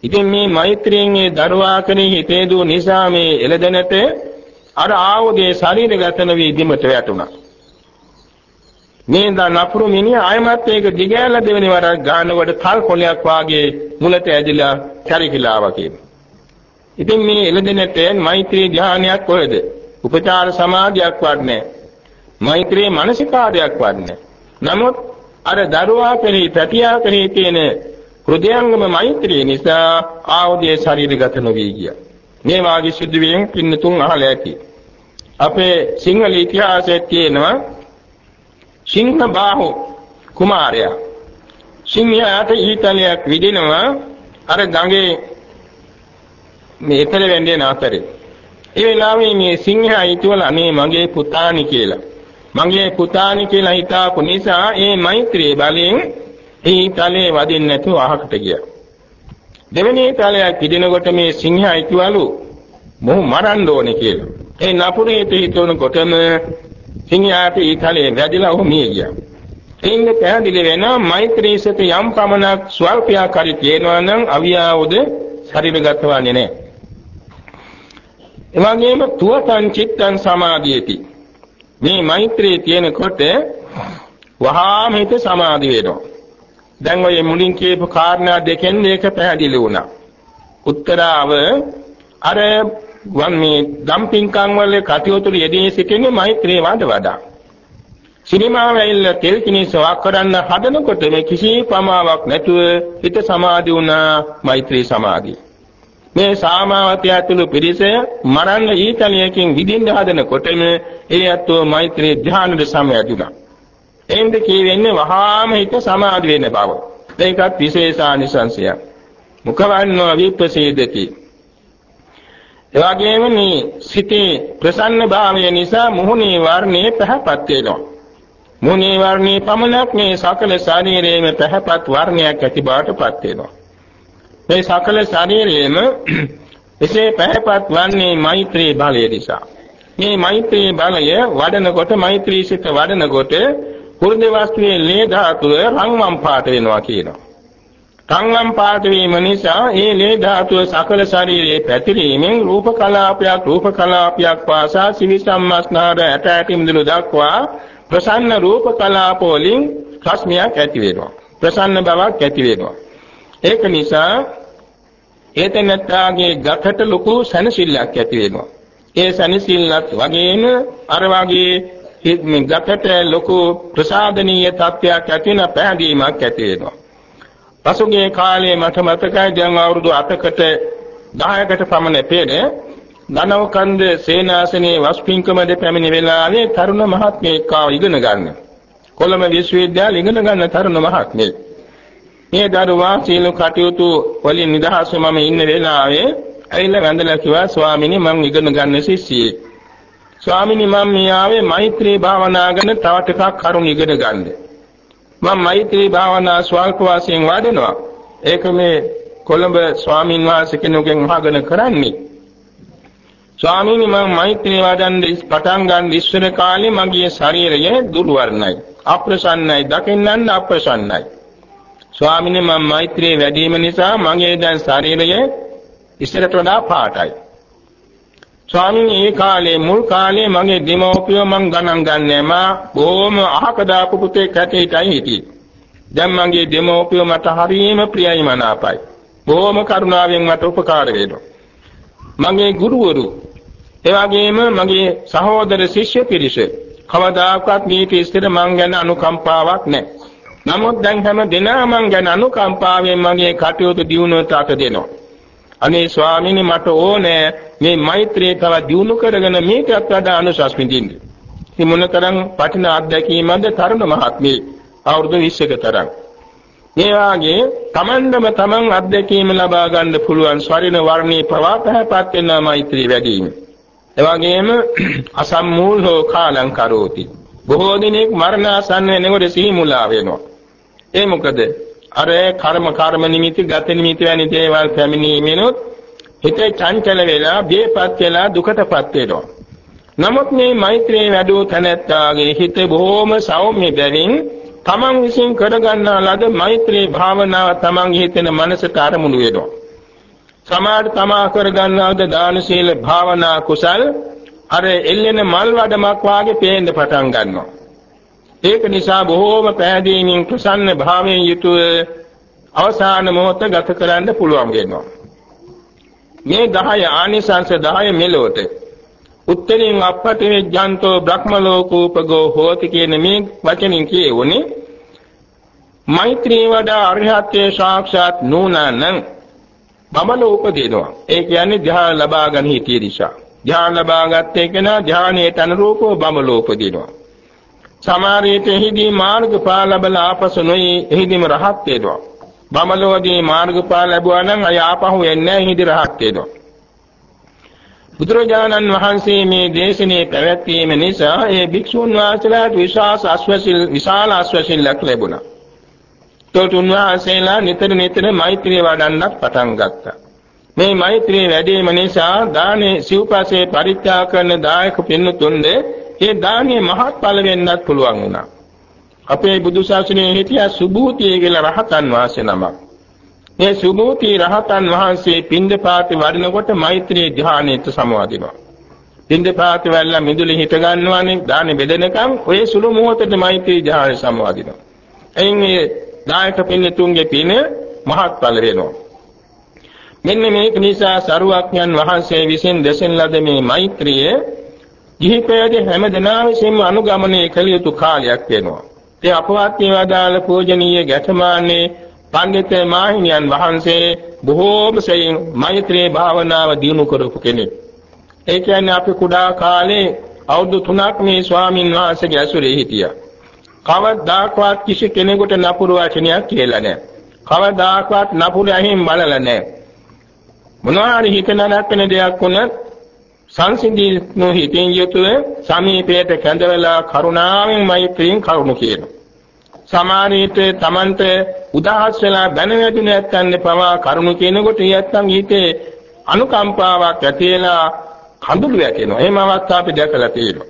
ඉතින් මේ මෛත්‍රියෙන් මේ දරුවා කෙනෙහි හිතේ දූ නිසා මේ එළදෙනට අර ආයුධයේ ශරීරගතන වී දිමට වැටුණා. මේ දා නපුරු මිනිහ ආයමත් ඒක දිගෑල්ල දෙවෙනි වරක් ගන්නකොට තල් කොලයක් වාගේ මුලට ඇදිලා කැරිකිලාවා කියනවා. ඉතින් මේ එළදෙනට මෛත්‍රී ධානයක් කොහෙද? උපචාර සමාධියක් වඩන්නේ. මෛත්‍රී මානසිකාරයක් වඩන්නේ. නමුත් අර දරුවා කෙරෙහි පැටියා කෙරෙහි තියෙන හෘදයාංගම මෛත්‍රිය නිසා ආවදේ ශරීරගත නොවී ගියා. මේ වාගේ සිදුවීම් පින්නතුන් අහලා ඇති. අපේ සිංහල ඉතිහාසයේ තියෙනවා සිංහ බාහු කුමාරයා. සිංහයාට ඊතලයක් විදිනවා අර ගඟේ මේ ඊතල වෙන්නේ නැතරේ ඒ වෙලාවේ මේ සිංහයා හිතුවල අනේ මගේ පුතානි කියලා. මගේ පුතානි කියලා හිතාපු නිසා ඒ මෛත්‍රී බලයෙන් ඒ ඊතලේ වදින්න නැතුව අහකට ගියා. දෙවෙනි ඊතලයක් පිටිනකොට මේ සිංහයා හිතුවලු මොහු මරන්න ඕනේ කියලා ඒ නපුරේ හිතවනකොටම සිංහයාට ඊතලයේ වැදිලා ඔහු මිය ගියා. එින්ද පැහැදිලි වෙනවා මෛත්‍රී සිත යම් පමණක් ස්වල්පයක් හරි තියෙනවා නම් අවියාවුද ශරීරගත වන්නේ නැහැ. එවැගේම තුවතං චිත්තං සමාධියති. මේ මෛත්‍රී තියෙනකොට වහාම හිත සමාධි වෙනවා. දැන් ඔය මුලින් කියපු කාරණා දෙකෙන් මේක පැහැදිලි වුණා. උත්තරාව අර වන් මේ ඩම්පින්කම් වල කටයුතු යෙදී සිටින්නේ මෛත්‍රී වඩ වඩා. සිනමාව ඇවිල්ලා තෙල් කිනිසවක් කරන්න හදනකොට මේ කිසි ප්‍රමාවක් නැතුව හිත සමාධි වුණා මෛත්‍රී සමාධිය. මේ සාමාවතය ඇතුළු පිරිස මරන්න ඊතලියකින් විදින්න හදනකොටම ඒ අත්ව මෛත්‍රී ධ්‍යානෙද සමයදුණා. එයින්ද කියවෙන්නේ වහාම හිත සමාධි වෙන බව. ඒකත් විශේෂානිසංශයක්. මුඛවන්නෝ විප්‍රසීදති එවාගෙම මේ සිතේ ප්‍රසන්න භාවය නිසා මුහුණේ වර්ණේ පහපත් වෙනවා. මුහුණේ වර්ණේ පමණක් මේ සකල ශරීරයේම පහපත් වර්ණයක් ඇති බවටපත් වෙනවා. මේ සකල ශරීරයේම එසේ පහපත් වන්නේ මෛත්‍රී බලය නිසා. මේ මෛත්‍රී බලය වඩනකොට මෛත්‍රී සිත වඩනකොට කුරුද වස්තුවේ ලේ ධාතුව රන්වන් පාට වෙනවා කියනවා. සංගම් පාට වීම නිසා ඒ ලේ ධාතුව සකල ශරීරයේ පැතිරීමෙන් රූප කලාපයක් රූප කලාපයක් වාසා සිවි සම්මස්නාර ඇට ඇටි මිදුළු දක්වා ප්‍රසන්න රූප කලාප වලින් රශ්මියක් ඇති වෙනවා. ප්‍රසන්න බවක් ඇති වෙනවා. ඒක නිසා ඒතනත්තාගේ ගතට ලොකු සනසිල්ලක් ඇති වෙනවා. ඒ සනසිල්ලත් වගේම අර වගේ මේ ගතට ලොකු ප්‍රසාදනීය තත්ත්වයක් ඇති වෙන පැහැදීමක් ඇති වෙනවා පසුගිය කාලේ මට මතකයි දැන් අවුරුදු 8කට 10කට පමණ පෙර ධනවකන්ද සේනාසනේ වස්පින්කමද පැමිණි වෙලාවේ තරුණ මහත්මයෙක් ආව ඉගෙන ගන්න. කොළඹ විශ්වවිද්‍යාලේ ඉගෙන ගන්න තරුණ මහත්මයෙක්. මේ දරුවා සීල කටයුතු වලින් නිදහස් මම ඉන්න වෙලාවේ ඇවිල්ලා වැඳලා කිව්වා ස්වාමීනි මම ඉගෙන ගන්න ශිෂ්‍යයෙක්. ස්වාමීනි මම මේ ආවේ මෛත්‍රී භාවනා ගැන තව ටිකක් කරුණු ඉගෙන ගන්න. මම මෛත්‍රී භාවනා ස්වල්ප වාසියෙන් වඩනවා. ඒක මේ කොළඹ ස්වාමින් වහන්සේ කෙනෙකුගෙන් අහගෙන කරන්නේ. ස්වාමීනි මම මෛත්‍රී වඩන්න පටන් ගන්න ඉස්සර කාලේ මගේ ශරීරය දුර්වර්ණයි. අප්‍රසන්නයි. දකින්නන්න අප්‍රසන්නයි. ස්වාමීනි මම මෛත්‍රී වැඩිම නිසා මගේ දැන් ශරීරය ඉස්සරට වඩා පාටයි. ස්වාමීන් මේ කාලේ මුල් කාලේ මගේ දෙමෝපියෝ මං ගණන් ගන්නෑ මා බොහොම අහක දාපු පුතේ කැටේටයි හිටියේ. දැන් මගේ දෙමෝපියෝ මට හරියම ප්‍රියයි මනාපයි. බොහොම කරුණාවෙන් මට උපකාර වෙනවා. මගේ ගුරුවරු එවැගේම මගේ සහෝදර ශිෂ්‍ය පිරිස කවදාකවත් නීති ඉස්තර මං ගැන අනුකම්පාවක් නැහැ. නමුත් දැන් හැම දිනම මං ගැන අනුකම්පාවෙන් මගේ කටයුතු දියුණුවට අත දෙනවා. අනේ ස්වාමීනි මට ඕනේ මේ මෛත්‍රිය තව දියුණු කරගෙන මේකත් වඩා අනුසස් විඳින්න. ඉතින් මොනතරම් පටින අත්දැකීමක්ද තරුණ මහත්මිය අවුරුදු 20ක තරම්. මේ වාගේ තමන්දම තමන් අත්දැකීම ලබා ගන්න පුළුවන් ශරීර වර්ණී ප්‍රවාහපත් වෙන මෛත්‍රී වැඩිම. එවැගේම අසම්මූලෝ කාලං කරෝති. බොහෝ දිනෙක මරණාසන්න වෙනකොට සිහි මුලා වෙනවා. ඒ මොකද අර කර්ම කර්ම නිමිති ගත නිමිති වැනි දේවල් පැමිණීමෙනොත් හිත චංචල වෙලා බේපත් වෙලා දුකටපත් වෙනවා. නමුත් මේ මෛත්‍රී වැඩෝ තැනැත්තාගේ හිත බොහොම සෞම්‍ය බැවින් තමන් විසින් කරගන්නා ලද මෛත්‍රී භාවනාව තමන්ගේ හිතෙන මනසට අරමුණු වෙනවා. සමාධි තමා කරගන්නා ලද දාන සීල භාවනා කුසල් අර එල්ලෙන මල් වඩමක් වාගේ පේන්න පටන් ගන්නවා. ඒක නිසා බොහෝම පැහැදීමෙන් ප්‍රසන්න භාවයෙන් යුතුව අවසාන මොහොත ගත කරන්න පුළුවන් වෙනවා. මේ 10 ආනිසංස 10 මෙලොවට උත්තරින් අප්පටේ ජන්තෝ බ්‍රහ්ම ලෝකෝපගෝ හෝති කියන මේ වචනින් කියවුනේ මෛත්‍රී වඩා අරිහත්ත්වයේ සාක්ෂාත් නුනානම් බබල උපදිනවා. ඒ කියන්නේ ධ්‍යාන ලබා ගන්න හිතිය නිසා. ධ්‍යාන ලබා ගත්තේ කෙනා ධ්‍යානයට අනුරූපව බබල උපදිනවා. සමාරීත එහිදී මාර්ගඵල ලැබලා ආපසු නොයි එහිදීම රහත් වෙනවා. බබලෝදී මාර්ගඵල ලැබුවා නම් අය ආපහු එන්නේ නැහැ එහිදී රහත් වෙනවා. බුදුරජාණන් වහන්සේ මේ දේශනේ පැවැත්වීම නිසා ඒ භික්ෂුන් වහන්සේලාට විශාල අස්වැසිල් විශාල අස්වැසිල්ලක් ලැබුණා. ඒත් උන්වහන්සේලා නිතර නිතර මෛත්‍රිය වඩන්නත් පටන් ගත්තා. මේ මෛත්‍රිය වැඩිම නිසා දානේ සිව්පසේ පරිත්‍යාග කරන දායක පින්නතුන්ගේ ඒ දානේ මහත්ඵල වෙන්නත් පුළුවන් වුණා. අපේ බුදු ශාසනයේ හිටිය සුභූතිය කියලා රහතන් වහන්සේ නමක්. මේ සුභූති රහතන් වහන්සේ පින්දපාති වඩනකොට මෛත්‍රී ධ්‍යානෙට සමවදිනවා. පින්දපාති වැල්ලා මිදුලේ හිට ගන්නවානේ දානේ බෙදෙනකම් ඔය සුළු මොහොතේ මෛත්‍රී ධ්‍යානෙ සමවදිනවා. එයින් මේ දායක පින්නතුන්ගේ පින මහත්ඵල වෙනවා. මෙන්න මේක නිසා සරුවක්ඥන් වහන්සේ විසින් දෙසෙන් ලද මේ මෛත්‍රිය ජීවිතයේ හැම දෙනා විසින්ම අනුගමනය කළ යුතු කාලයක් වෙනවා. ඒ අපවත් වේදාල පූජනීය ගැටමාන්නේ පඬිත මාහිමියන් වහන්සේ බොහෝම සෙයින් මෛත්‍රී භාවනාව දිනු කරපු කෙනෙක්. ඒ කියන්නේ අපි කුඩා කාලේ අවුරුදු 3ක් මේ ස්වාමින් වහන්සේගේ ඇසුරේ හිටියා. කවදාකවත් කිසි කෙනෙකුට නපුරු වචනයක් කියලා නැහැ. කවදාකවත් නපුරු ඇහිම් බලලා නැහැ. මොනවා හරි හිත නරකන දෙයක් වුණත් සංසිඳී හිතින් යුතුව සමීපයට කැඳවලා කරුණාවෙන් මෛත්‍රියෙන් කරුණු කියනවා. සමානීත තමන්ට උදාහස් වෙලා දැනවැදි නැත්තන් පවා කරුණු කියනකොට යත්තන් හිතේ අනුකම්පාවක් ඇති වෙලා කඳුළු වැටෙනවා. එහෙම අවස්ථා අපි දැකලා තියෙනවා.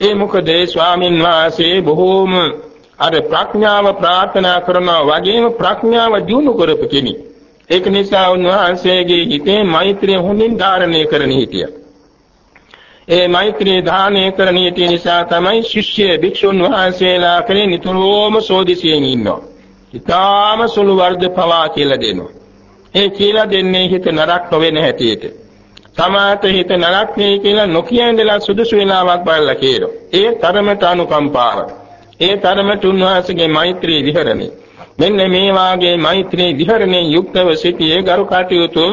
ඒ මොකද ඒ ස්වාමින් වහන්සේ බොහෝම අර ප්‍රඥාව ප්‍රාර්ථනා කරනවා වගේම ප්‍රඥාව දිනු කරපු කෙනෙක්. ඒක නිසා උන්වහන්සේගේ හිතේ මෛත්‍රිය හොඳින් ධාරණය කරන හිටියා. ඒ මෛත්‍රී දානය කරන ඊට නිසා තමයි ශිෂ්‍ය භික්ෂුන් වහන්සේලා කෙරේ නිතරම සෝදිසියෙන් ඉන්නවා. ඊටාම සුළු වර්ධ පවා කියලා දෙනවා. ඒ කියලා දෙන්නේ හිත නරක නොවෙන හැටියට. සමාත හිත නරක නේ කියලා නොකිය ඉඳලා සුදුසු වෙලාවක් බලලා කියනවා. ඒ තරමට අනුකම්පාව. ඒ තරමට උන්වහන්සේගේ මෛත්‍රී විහරණේ. මෙන්න මේ වාගේ මෛත්‍රී විහරණේ යුක්තව සිටියේ ගරු කටයුතු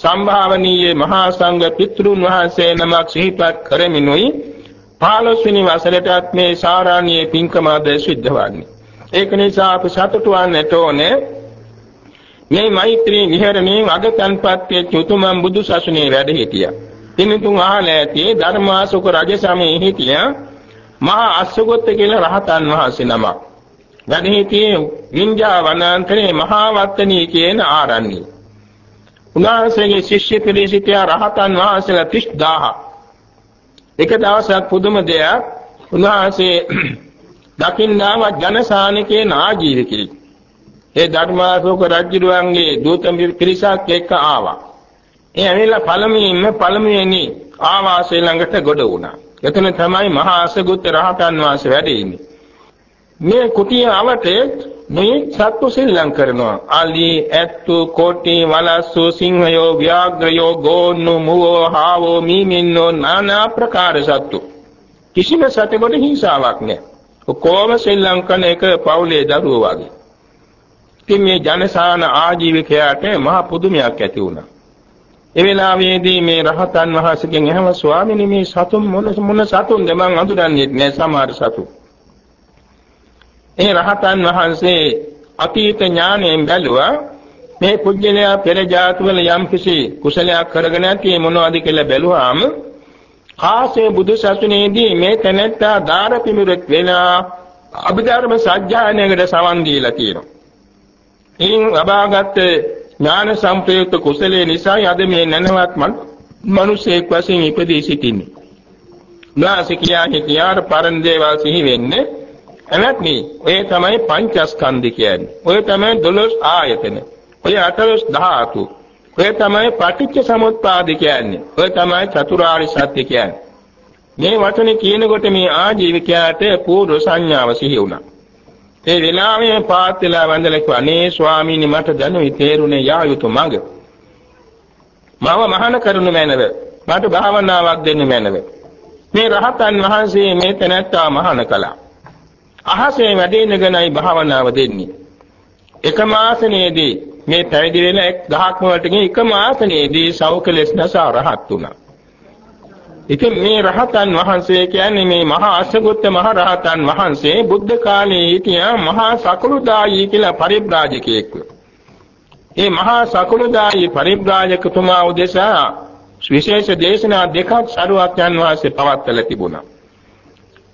සම්භාවනීය මහා සංඝ පිතෘන් වහන්සේ නමක් සිහිපත් කරමිනුයි 15 වෙනි වසරටත් මේ සාරාණීය පින්කමද සිද්ධ වන්නේ. ඒක නිසා අපි සතුටු වන්නට ඕනේ. මේ මෛත්‍රී විහරණේ අගතන්පත්යේ චුතුමන් බුදු සසුනේ වැඩ සිටියා. පින්තුන් අහලා ඇති ධර්මාසුක රජ සමයේ හිටියා මහා අස්සගොත්ත කියලා රහතන් වහන්සේ නමක්. වැඩ සිටියේ විඤ්ඤා වනාන්තරේ මහා වත්තනී කියන ආරණ්‍යයේ. උන්වහන්සේගේ ශිෂ්‍ය පිරිසිටියා රහතන් වහන්සේලා 30000. එක දවසක් පුදුම දෙයක් උන්වහන්සේ දකින්නාම ජනසානිකේ නාජීවිකෙක්. ඒ ධර්මාශෝක රජුරුවන්ගේ දූත පිරිසක් එක්ක ආවා. ඒ ඇවිල්ලා පළමුවෙන්ම පළමුවෙනි ආවාසය ළඟට ගොඩ වුණා. එතන තමයි මහා අසගුත් රහතන් වහන්සේ වැඩ ඉන්නේ. මේ කුටිය අවතේ මේ සත්තු සෙල්ලම් කරනවා. අලි, ඇත්තු, කොටි, වලස්සු, සිංහයෝ, ව්‍යාග්‍රයෝ, ගෝන්නු, මුවෝ, හාවෝ, මීමින්නෝ নানা ප්‍රකාර සත්තු. කිසිම සතෙකුට හිංසාවක් නැහැ. කොහොම සෙල්ලම් කරන එක පවුලේ දරුවෝ වගේ. ඉතින් මේ ජනසාන ආජීවකයාට මහ පුදුමයක් ඇති වුණා. ඒ වෙලාවේදී මේ රහතන් වහන්සේගෙන් එහෙම ස්වාමීනි මේ සතුන් මොන මොන සතුන්ද මං අඳුරන්නේ නැහැ සමහර සතුන්. ඒ රහතන් වහන්සේ අතීත ඥාණයෙන් බැලුවා මේ පුජ්‍යලයා පෙර ජාතිවල යම් කිසි කුසලයක් කරගෙන නැති මොනවද කියලා බැලුවාම කාසේ බුදු සසුනේදී මේ තැනැත්තා දාර පිමිරෙක් වෙලා අභිධර්ම සත්‍යයනයකට සවන් දීලා තියෙනවා. ඉන් ලබාගත් ඥාන සම්ප්‍රයුක්ත කුසලයේ නිසා යද මේ නැනවත් මිනිසෙක් වශයෙන් ඉපදී සිටින්නේ. නාසිකියා හිතියාර පරණ දේවල් සිහි වෙන්නේ එවත්නි ඔය තමයි පංචස්කන්ධ කියන්නේ. ඔය තමයි 12 ආයතන. ඔය 14 ධාතු. ඔය තමයි පටිච්ච සමුප්පාද කියන්නේ. ඔය තමයි චතුරාර්ය සත්‍ය කියන්නේ. මේ වචනේ කියනකොට මේ ආජීවිකයාට පූර්ව සංඥාව සිහි වුණා. ඒ වෙලාවේ පාත් වෙලා වන්දලා කිව්වා අනේ ස්වාමීනි මට දැනුයි තේරුනේ යා යුතු මඟ. මම මහාන කරුණු මැනව. මට භාවනාවක් දෙන්න මැනව. මේ රහතන් වහන්සේ මේ තැනැත්තා මහාන කළා. අහසේ වැඩේනගෙනයි භාවනාව දෙන්නේ. එකම ආසනයේදී මේ පැවිදි වෙන එක් ගහක් වලටකින් එකම ආසනයේදී සෞඛලෙස් නැසා රහත් වුණා. ඉතින් මේ රහතන් වහන්සේ කියන්නේ මේ මහා අසගොත්ත මහ රහතන් වහන්සේ බුද්ධ කාලයේ හිටියා මහා සකලුදායි කියලා පරිබ්‍රාජකයෙක්. මේ මහා සකලුදායි පරිබ්‍රාජකතුමා උදෙසා විශේෂ දේශනා දෙකක් සරුවත් යන වාසේ පවත්වලා තිබුණා.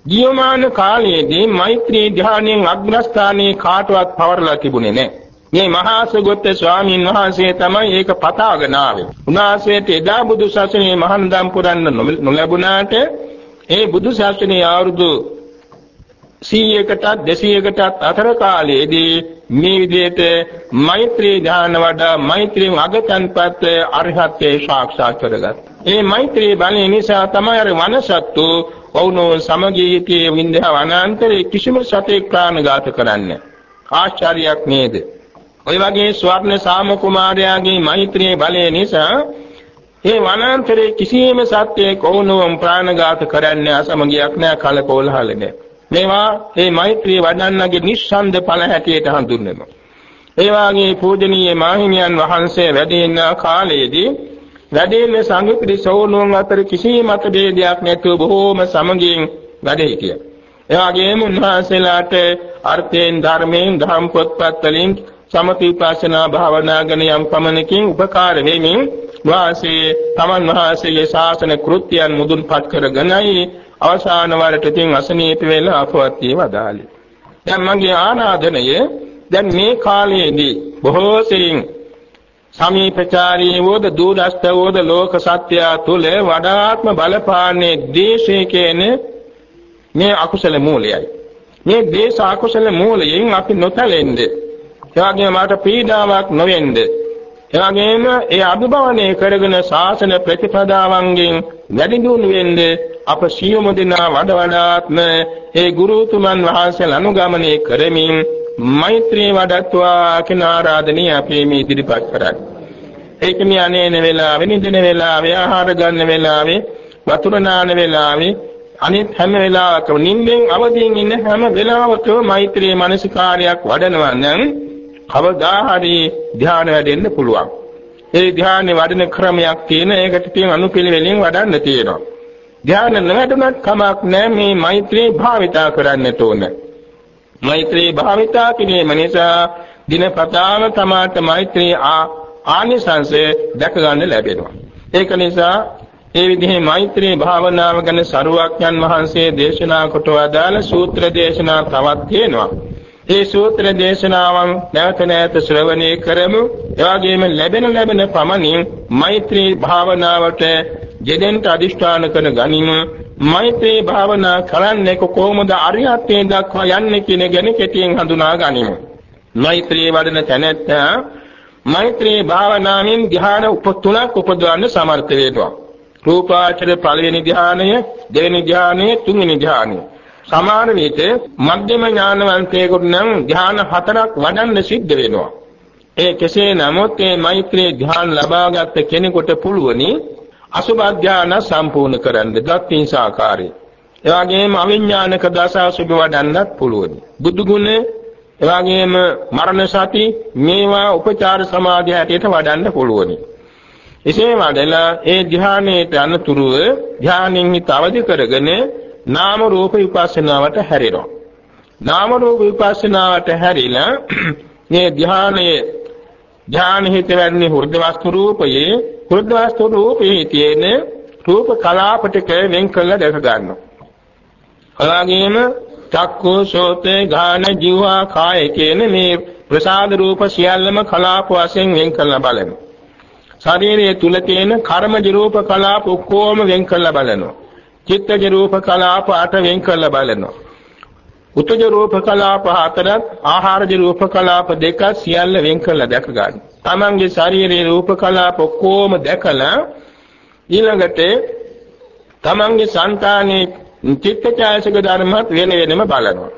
ජීවමාන කාලයේදී මෛත්‍රී ධානයෙන් අග්‍රස්ථානයේ කාටවත් පවරලා තිබුණේ නැහැ. මේ මහා සුගත ස්වාමීන් වහන්සේ තමයි ඒක පතාගෙන ආවේ. උන්වහන්සේට එදා බුදු සසුනේ මහන්දම් පුරන්න නොලැබුණාට ඒ බුදු සසුනේ අවුරුදු 100කටත් 200කටත් අතර කාලයේදී මේ විදිහට මෛත්‍රී ඥාන වඩා මෛත්‍රී අගතන්පත් අරහත්ත්වේ සාක්ෂාත් කරගත්. ඒ මෛත්‍රී බලය නිසා තමයි අර වනසත්තු වුණෝ සමගීතියේ වින්දහ වනාන්තරේ කිසිම සතෙක් ප්‍රාණඝාත කරන්නේ. ආශ්චර්යයක් නේද? ඔය වගේ ස්වර්ණ සාම කුමාරයාගේ මෛත්‍රියේ බලය නිසා ඒ වනාන්තරයේ කිසියම් සත්‍යයක් වුණොම් ප්‍රාණඝාත කරන්නේ අසමගියක් නෑ කලකෝලහල නෑ. මේවා මේ මෛත්‍රිය වඩන්නගේ නිස්සන්ද ඵල හැටියට හඳුන්වනවා. ඒ වාගේ පූජනීය මාහිමියන් වහන්සේ වැඩ ඉන්න කාලයේදී වැඩිම සංගීත සෝනුන් අතර කිසිම මතභේදයක් නැතුව බොහෝම සමගියෙන් වැඩ හිටියා. ඒ වගේම උන්වහන්සේලාට අර්ථයෙන් ධර්මයෙන් ධම් පොත්පත් වලින් සමති විපස්සනා භාවනා ගැන යම් පමණකින් උපකාර වෙමින් වාසේ තමන් වහන්සේගේ ශාසන කෘත්‍යයන් මුදුන්පත් කරගෙනයි අවසාන වරට තින් අසනීප වෙලා අපවත් වේවදාලි. දැන් මගේ ආනාදනය දැන් මේ කාලයේදී බොහෝ සෙයින් සමීපචාරී වූද දූරස්ත වූද ලෝක සත්‍ය තුල වඩාත්ම බලපාන්නේ දේශේ කියන්නේ මේ අකුසල මූලයයි. මේ දේශ අකුසල මූලයෙන් අපි නොතැලෙන්නේ එවැගේම මට පීඩාවක් නොවෙන්න එවැගේම ඒ අභිභවනය කරගෙන ශාසන ප්‍රතිපදාවන්ගෙන් වැඩි දියුණු වෙන්න අප සියුම දෙනා වඩ වඩාත්ම ඒ ගුරුතුමන් වහන්සේලා අනුගමනය කරමින් මෛත්‍රී වඩත්වා කියන ආරාධනීය අපි මේ ඉදිරිපත් කරන්නේ. ඒක මේ අනේන වෙලාවේ නිදින වෙලාවේ ආහාර ගන්න වෙලාවේ වතුර නාන වෙලාවේ අනිත් හැම වෙලාවකම නිින්දෙන් අවදියෙන් ඉන්න හැම වෙලාවකම මෛත්‍රී මානසිකාරයක් වඩනවා නම් කවදා හරි ධ්‍යාන වැඩෙන්න පුළුවන්. ඒ ධ්‍යානෙ වඩන ක්‍රමයක් තියෙන ඒකට තියෙන අනුපිළිවෙලින් වඩන්න තියෙනවා. ධ්‍යාන නැවැඩුණත් කමක් නැහැ මේ මෛත්‍රී භාවිතා කරන්නට ඕන. මෛත්‍රී භාවිතා කිරීම නිසා දිනපතාම තමාට මෛත්‍රී ආනිසංසය දැක ගන්න ලැබෙනවා. ඒක නිසා ඒ විදිහේ මෛත්‍රී භාවනාව ගැන සරුවක්යන් වහන්සේ දේශනා කොට වදාළ සූත්‍ර දේශනා තවත් තියෙනවා. ඒ සූත්‍ර දේශනාවන් නැවත නැවත ශ්‍රවණය කරමු. එවාගෙම ලැබෙන ලැබෙන පමණින් මෛත්‍රී භාවනාවට යෙදෙන්න අදිෂ්ඨාන කර ගනිමු. මෛත්‍රී භාවනා කරන්නේ කොහොමද අරියත්යේ දක්වා යන්නේ කියන ගැන කෙටියෙන් හඳුනා ගනිමු. මෛත්‍රී වඩන තැනැත්තා මෛත්‍රී භාවනාවෙන් ධ්‍යාන උපතුලක් උපදවන්න සමර්ථ වෙනවා. රූපාචර පළවෙනි ධ්‍යානය, දෙවෙනි ධ්‍යානය, තුන්වෙනි ධ්‍යානය. සමහර විට මධ්‍යම ඥානවන්තයෙකුට නම් ධ්‍යාන හතරක් වඩන්න සිද්ධ වෙනවා. ඒ කෙසේ නමුත් මේ මෛත්‍රී ධ්‍යාන ලබාගත් කෙනෙකුට පුළුවනි අසුභ ධ්‍යාන සම්පූර්ණ කරන්න දත්තිං සාකාරේ. ඒ වගේම අවිඥානික දසාසුභ වඩන්නත් පුළුවනි. බුදු ගුණ ඒ වගේම මරණ සති මේවා උපචාර සමාධිය හැටියට වඩන්න පුළුවනි. එසේ වඩලා ඒ ධ්‍යානයේ අනතුරුව ධ්‍යානෙන් හිත අවදි කරගෙන නාම රූප විපස්සනාවට හැරෙනවා. නාම රූප විපස්සනාවට හැරිලා මේ ධානයේ ධාන හිත වැඩි හෘද වස්තු රූපයේ හෘද වස්තු රූපයේ තියෙන රූප කලාප ටික වෙන් කළා දැක ගන්නවා. එවාගෙම චක්කු සෝතේ ගාන ජීවා කාය කියන මේ ප්‍රසාද රූප සියල්ලම කලාප වශයෙන් වෙන් කළා බලනවා. ශරීරයේ තුල තියෙන කර්මජ රූප කලාප ඔක්කොම වෙන් කළා බලනවා. චිත්තජ රූප කලාප අට වෙන් කරලා බලනවා. උතජ රූප කලාප හතරත් ආහාරජ රූප කලාප දෙක සියල්ල වෙන් කරලා දැක ගන්න. තමන්ගේ ශරීරයේ රූප කලාප ඔක්කොම දැකලා ඊළඟට තමන්ගේ సంతානේ චිත්තචෛතසික ධර්මත් වෙන වෙනම බලනවා.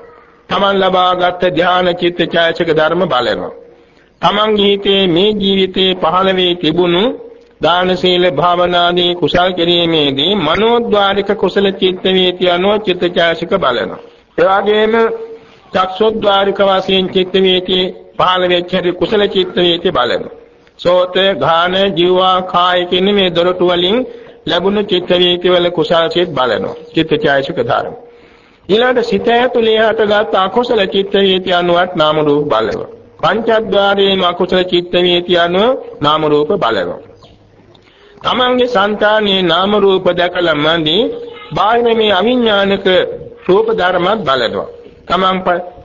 තමන් ලබාගත් ධ්‍යාන චිත්තචෛතසික ධර්ම බලනවා. තමන්ගේ හිතේ මේ ජීවිතේ පහළ වේ තිබුණු දාන සීල භාවනාදී කුසල් කිරීමේදී මනෝද්වාරික කුසල චිත්ත වේති අනුව චිත්තචෛතසික බලනවා. ඒ වගේම චක්ෂුද්වාරික වශයෙන් චිත්ත වේති පහළ වෙච්ච කුසල චිත්ත වේති බලනවා. සෝත ඝාන ජීවා කාය කියන මේ දොරටු වලින් ලැබුණු චිත්ත වේති වල කුසල චිත් බලනවා. චිත්තචෛතසික ධර්ම. ඊළඟට සිත ඇතුලේ හටගත් අකුසල චිත්ත වේති අනුවත් නාම රූප බලනවා. පංචද්වාරයේම අකුසල චිත්ත වේති අනුව නාම රූප බලනවා. තමන්ගේ సంతානයේ නාම රූප දැකලා මන්දි බාහිර මේ අවිඥානික රූප ධර්මත් බලනවා. තමන්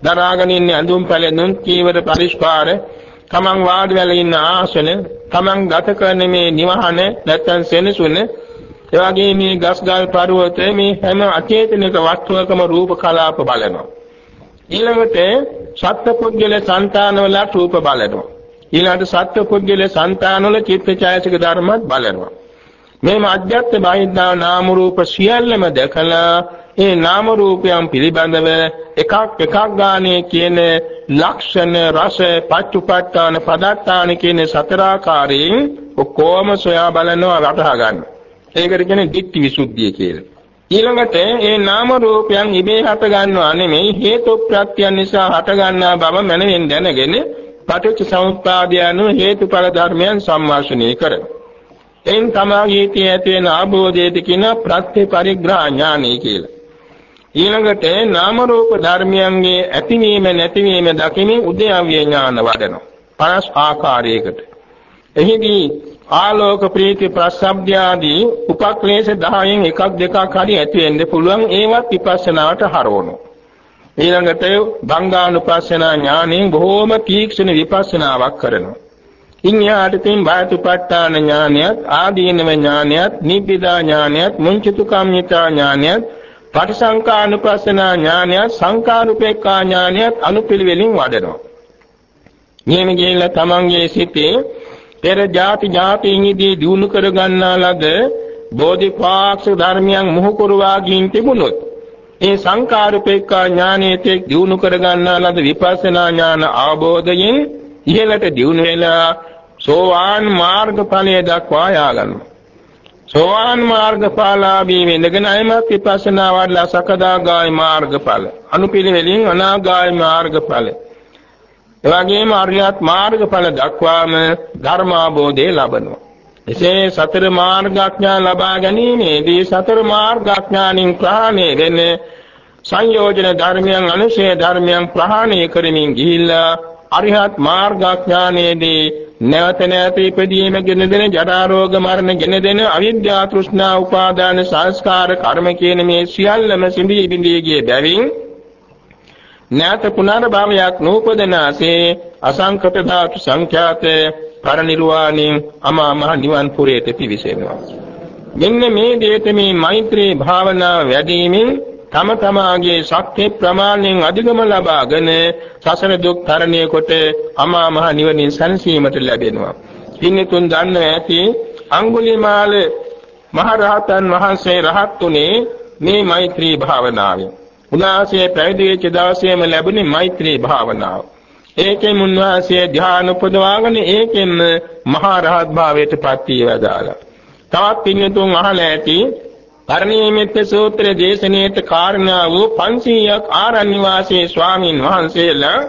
දරාගෙන ඉන්න ඇඳුම් පැළඳුම් කීවර පරිස්කාර තමන් වාඩි වෙලා ඉන්න ආසන තමන් ගත කරන මේ නිවහන නැත්තම් සෙනසුන ඒ වගේ මේ ගස්ගල් පර්වතේ මේ හැම අචේතනික වස්තුවකම රූප කලාප බලනවා. ඊළඟට සත්පුද්ගල సంతානවල රූප බලනවා. ඊළඟට සත්පුද්ගල సంతානවල චිත්තචෛතසික ධර්මත් බලනවා. මේ මාධ්‍යත් බාහිදාව නාම රූප සියල්ලම දැකලා ඒ නාම රූපයන් පිළිබඳව එකක් එකක් ගානේ කියන ලක්ෂණ රස පච්චුපට්ඨාන පදත්තාන කියන සතරාකාරයෙන් ඔක්කොම සොයා බලනවා වටහා ගන්න. ඒකට කියන්නේ ditthi visuddhiය කියලා. ඊළඟට ඒ නාම රූපයන් ඉබේ හට ගන්නවා නෙමෙයි හේතු ප්‍රත්‍යයන් නිසා හට ගන්නා බව මනමින් දැනගෙන පටිච්ච සමුප්පාදය අනුව හේතුඵල ධර්මයන් සම්මාසනය කරනවා. එයින් තමාගේ තිය ඇති වෙන ආબોධයට කියන ප්‍රත්‍ය පරිග්‍රහ ඥානයි කියලා. ඊළඟට නාම රූප ධර්මයන්ගේ ඇතිවීම නැතිවීම දකිමින් උද්‍යව්‍ය ඥාන වඩනවා. 50 ආකාරයකට. එහිදී ආලෝක ප්‍රීති ප්‍රසබ්ද ආදී උපක්ලේශ 10න් එකක් දෙකක් හරි ඇති වෙන්න පුළුවන් ඒවත් විපස්සනාවට හරවනවා. ඊළඟට භංගානුපස්සනා ඥාණයෙන් බොහෝම තීක්ෂණ විපස්සනාවක් කරනවා. ඉන්යාට තින් බාතුපට්ඨාන ඥානයත් ආදීනව ඥානයත් නිබ්බිදා ඥානයත් මුංචිතු කම්මිතා ඥානයත් පටිසංකානුපස්සනා ඥානයත් සංකාරුපේක්ඛා ඥානයත් අනුපිළිවෙලින් වඩනවා. මෙහෙම ගිහිල්ලා තමන්ගේ සිතේ පෙර ಜಾති ಜಾතියින්දී දිනු කර ගන්නා ලද බෝධිපාක්ෂ ධර්මයන් මොහු කරවා ගින් තිබුණොත් ඒ සංකාරුපේක්ඛා ඥානයේ තෙක් දිනු කර ගන්නා ලද විපස්සනා ඥාන අවබෝධයෙන් ඉහළට දිනු වෙලා සෝවාන් මාර්ගඵලය දක්වා යාගන්නවා. සෝවාන් මාර්ගඵලාභී වෙනගෙන අයමත් විපස්සනා වඩලා සකදාගාමී මාර්ගඵල. අනුපිළිවෙලින් අනාගාමී මාර්ගඵල. එවැගේම අරියත් මාර්ගඵල දක්වාම ධර්මාබෝධය ලබනවා. එසේ සතර මාර්ගඥාන ලබා ගැනීමේදී සතර මාර්ගඥානින් ප්‍රහාණය වෙන සංයෝජන ධර්මයන් අනුශේ ධර්මයන් ප්‍රහාණය කරමින් ගිහිල්ලා අරිහත් මාර්ගඥානයේදී නැවත නැවත ඉපදීම ගෙන දෙන ජරා රෝග මරණ ගෙන දෙන අවිද්‍යා තෘෂ්ණා උපාදාන සංස්කාර කර්ම කියන මේ සියල්ලම සිඳී බිඳී ගිය බැවින් නැත පුනර්භවයක් නූපදනාසේ අසංකත ධාතු සංඛ්‍යාත පරිනිර්වාණින් අමා මහ නිවන් පුරයට පිවිසෙනවා. මෙන්න මේ දේත මේ මෛත්‍රී භාවනාව වැඩිමින් තම තමාගේ ශක්ති ප්‍රමාණයෙන් අධිගම ලබාගෙන සසර දුක් තරණය කොට අමා මහ නිවනින් සැනසීමට ලැබෙනවා. පින්නතුන් දන්න ඇති අඟුලිමාල මහ රහතන් වහන්සේ රහත් උනේ මේ මෛත්‍රී භාවනාවෙන්. උන්වහන්සේ පැවිදි වෙච්ච දවසේම ලැබුණේ මෛත්‍රී භාවනාව. ඒකෙන් උන්වහන්සේ ධ්‍යාන උපදවාගෙන ඒකෙන් මහා රහත් භාවයට පත් වේදාලා. තවත් පින්නතුන් අහලා ඇති පරිණිමිත්ත සූත්‍ර දේශනාවට කාරණා වූ 500ක් ආරණ්‍ය වාසී ස්වාමින් වහන්සේලා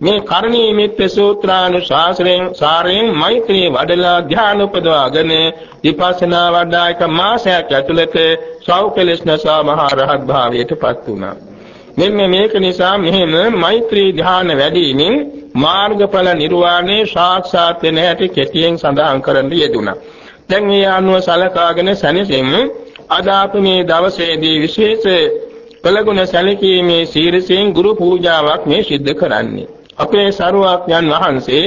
මේ කරණීමිත්ත සූත්‍රානුශාසනයෙන් සාරයෙන් මෛත්‍රී වඩලා ධ්‍යාන උපදවාගෙන විපස්සනා වඩා එක මාසයක් ඇතුළත සෞඛලස්නසා මහ රහත් භාවයට පත් වුණා. මෙන්න මේක නිසා මෙහෙම මෛත්‍රී ධ්‍යාන වැඩිමින් මාර්ගඵල නිර්වාණය සාක්ෂාත් වෙන හැටි කෙටියෙන් සඳහන් කරන්න යෙදුණා. දැන් මේ අනුව සලකාගෙන සැනසෙමු අද අප මේ දවසේදී විශේෂ කළගුණ සැලකීමේ සීරසෙන් ගුරු පූජාවක් මේ සිද්ධ කරන්නේ. අපේ සරුවක්යන් වහන්සේ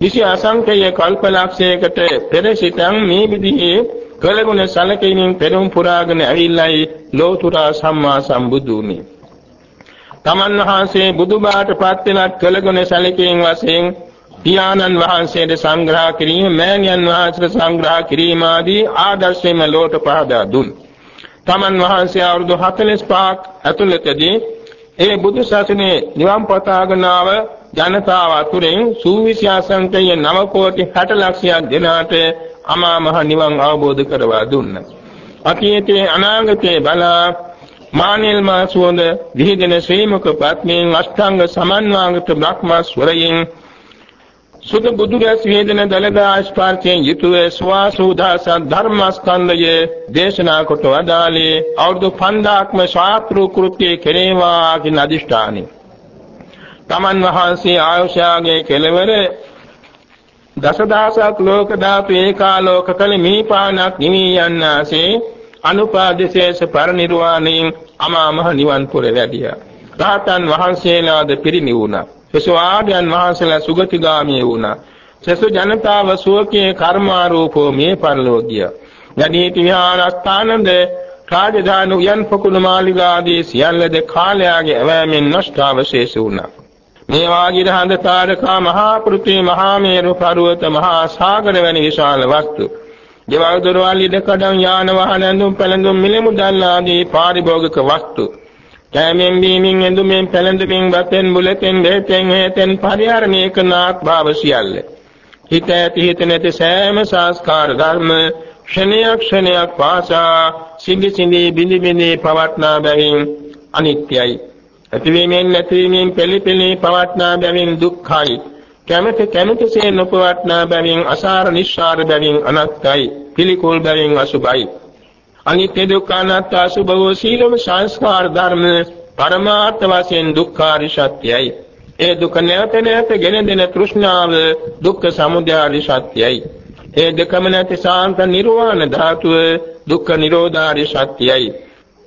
විශේෂ අසංකේය කල්පලක්ෂයකට පෙර සිටන් මේ විදිහේ කළගුණ සැලකීමෙන් පෙරම් පුරාගෙන ඇවිල්ලායි ලෝතුරා සම්මා සම්බුදුනි. තමන් වහන්සේ බුදුබාට පත් වෙනත් කළගුණ සැලකීම් වශයෙන් පියාණන් වහන්සේට සංග්‍රහ කිරීම මෑණියන් වහන්සේට සංග්‍රහ කිරීම ආදී ආදර්ශයෙන්ම ලෝට පහදා දුන්. තමන් වහන්සේ අවුරුදු 45ක් ඇතුළතදී ඒ බුදු සසුනේ නිවන් පතාගෙන ආව ජනතාව අතුරෙන් සූවිසියාසංකේය 9 කෝටි 60 ලක්ෂයක් දෙනාට අමා මහ නිවන් අවබෝධ කරවා දුන්නා. අතීතයේ අනාගතයේ බලා මානෙල් මාසුවඳ විහිදෙන ශ්‍රී මුඛ පත්මෙන් අෂ්ටාංග සමන්වාගත බ්‍රහ්මස්වරයෙන් සුද බුදුරැස් වේදන දලදා ස්පර්ශයෙන් යුතුව ස්වාසුදාස ධර්මස්කන්ධය දේශනා කොට වදාළේ අවුරුදු 5000ක්ම ශාස්ත්‍රු කෘත්‍යයේ කෙරේවා කියන අදිෂ්ඨානෙ. තමන් වහන්සේ ආයුෂාගේ කෙලවර දසදහසක් ලෝක ධාතු ඒකාලෝක කල මීපානක් නිවි යන්නාසේ අනුපාදිශේෂ පරිනිර්වාණයෙන් අමා මහ නිවන් පුර වැඩියා. රහතන් වහන්සේලාද පිරිනිවුණා. සසවාදයන් වහන්සේලා සුගතිගාමී වුණා. සසු ජනතාව සුවකේ කර්මාරූපෝ මේ පරලෝකිය. යදීති විහාරස්ථානද රාජධානු යන් පොකුණු මාලිගාදී සියල්ලද කාලයාගේ ඇවෑමෙන් නෂ්ටාවශේෂ වුණා. මේ වාගිර හඳ තාරකා මහා පෘථිවි මහා මේරු පර්වත මහා සාගර වැනි විශාල වස්තු ගෙවල් දොරවල් ඉඩකඩම් යාන වාහන ඇඳුම් පැළඳුම් මිල මුදල් ආදී පාරිභෝගික වස්තු කෑමෙන් බීමෙන් ඇඳුමෙන් පැළඳුමින් වතෙන් බුලතෙන් බෙහෙතෙන් හේතෙන් පරිහරණය කරන ආත්භාව සියල්ල. හිත ඇති හිත නැති සෑම සංස්කාර ධර්ම ක්ෂණයක් ක්ෂණයක් පාසා සිඳි සිඳි බිඳි බිඳි පවත්නා බැවින් අනිත්‍යයි. ඇතිවීමෙන් නැතිවීමෙන් පෙළි පෙළි පවත්නා බැවින් දුක්ඛයි. කැමැති කැමැතිසේ නොපවත්නා බැවින් අසාර නිස්සාර බැවින් අනත්තයි පිළිකුල් බැවින් අසුභයි. අනිත්‍ය දුක්ඛ අනාත්ම අසුභ වූ සීලම සංස්කාර ධර්ම පරමාර්ථ වශයෙන් දුක්ඛාරි සත්‍යයි. ඒ දුක නැවත නැවත ගෙන දෙන තෘෂ්ණාව දුක්ඛ සමුදයාරි සත්‍යයි. ඒ දෙකම නැති සාන්ත නිර්වාණ ධාතුව දුක්ඛ නිරෝධාරි සත්‍යයි.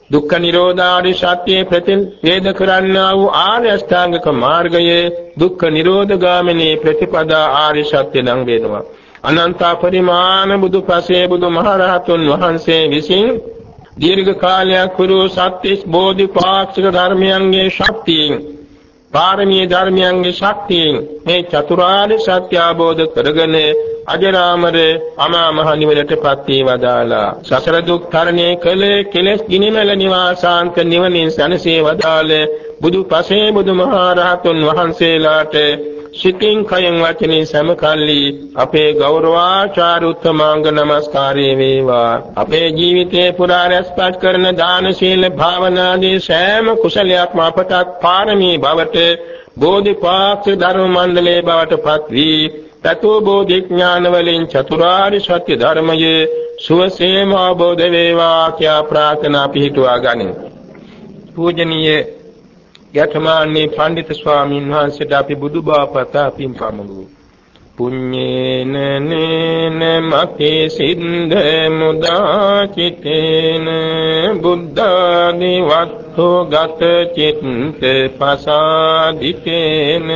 දුක්ඛ නිරෝධාරි සත්‍යයේ ප්‍රතිවේද කරන්නා වූ ආර්ය අෂ්ටාංගික මාර්ගයේ දුක්ඛ නිරෝධ ගාමිනී ප්‍රතිපදා ආර්ය සත්‍ය නම් වෙනවා. අනන්ත පරිමාණ බුදු පසේ බුදු මහරහතුන් වහන්සේ විසින් දීර්ඝ කාලයක් පුරු සත්‍විස් බෝධිපාක්ෂික ධර්මයන්ගේ ශක්තියෙන් පාරමී ධර්මයන්ගේ ශක්තියෙන් මේ චතුරාර්ය සත්‍ය අවබෝධ කරගෙන අජරාමර අමා මහ නිවනටපත් වේවදාලා සසර දුක් තරණය කළ කෙලෙස් ගිනිමෙල නිවාසාන්ත නිවනින් සැනසී වදාළ බුදු පසේ බුදු මහරහතුන් වහන්සේලාට සිතින් කයෙන් වචනින් සමකල්ලි අපේ ගෞරවාචාර උත්තමාංග නමස්කාරය වේවා. අපේ ජීවිතේ පුරා රැස්පත් කරන දාන සීල භාවනාදී සෑම කුසලයක්ම අපටත් පාරමී බවට බෝධිපාක්ෂ ධර්ම මණ්ඩලයේ බවට පත් වී තතෝ බෝධිඥාන වලින් චතුරාර්ය සත්‍ය ධර්මයේ සුවසේම අවබෝධ වේවා කියා ප්‍රාර්ථනා පිහිටුවා ගනිමු. පූජනීය යතමාන්නේ පඬිත ස්වාමීන් වහන්සේට අපි බුදුබවපතා පින්පමුණු. පුඤ්ඤේන නේන මතේ සින්ධ මුදා චිතේන බුද්ධානි වත්තු ගත චිත්ත පසාදිතේන.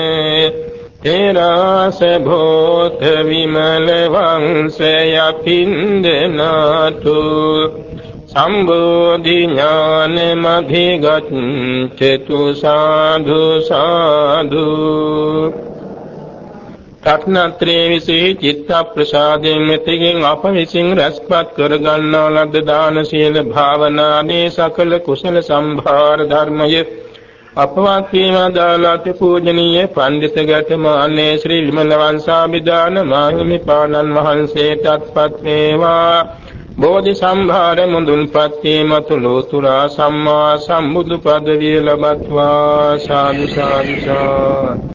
තේරාස භෝත විමල වංශය පින්දනාතු. සම්බෝධි ඥානමධිගච්ඡතු සාධු සාධු රත්නත්‍රේ විසේ චිත්ත ප්‍රසාදයෙන් මෙතෙකින් අප විසින් රැස්පත් කරගන්නා ලද්ද දාන සීල භාවනානේ සකල කුසල සම්භාර ධර්මයේ අපවත් වේමදාලත් පූජනීය පඬිත ගතමානේ ශ්‍රී විමල වංශාභිදාන මාහිමිපාණන් වහන්සේටත්පත් වේවා. බෝධි සම්භාර මුදුන්පත් මතු ලෝතුරා සම්මා සම්බුදු පදවිය ලබත්වා. සාදු සාදු.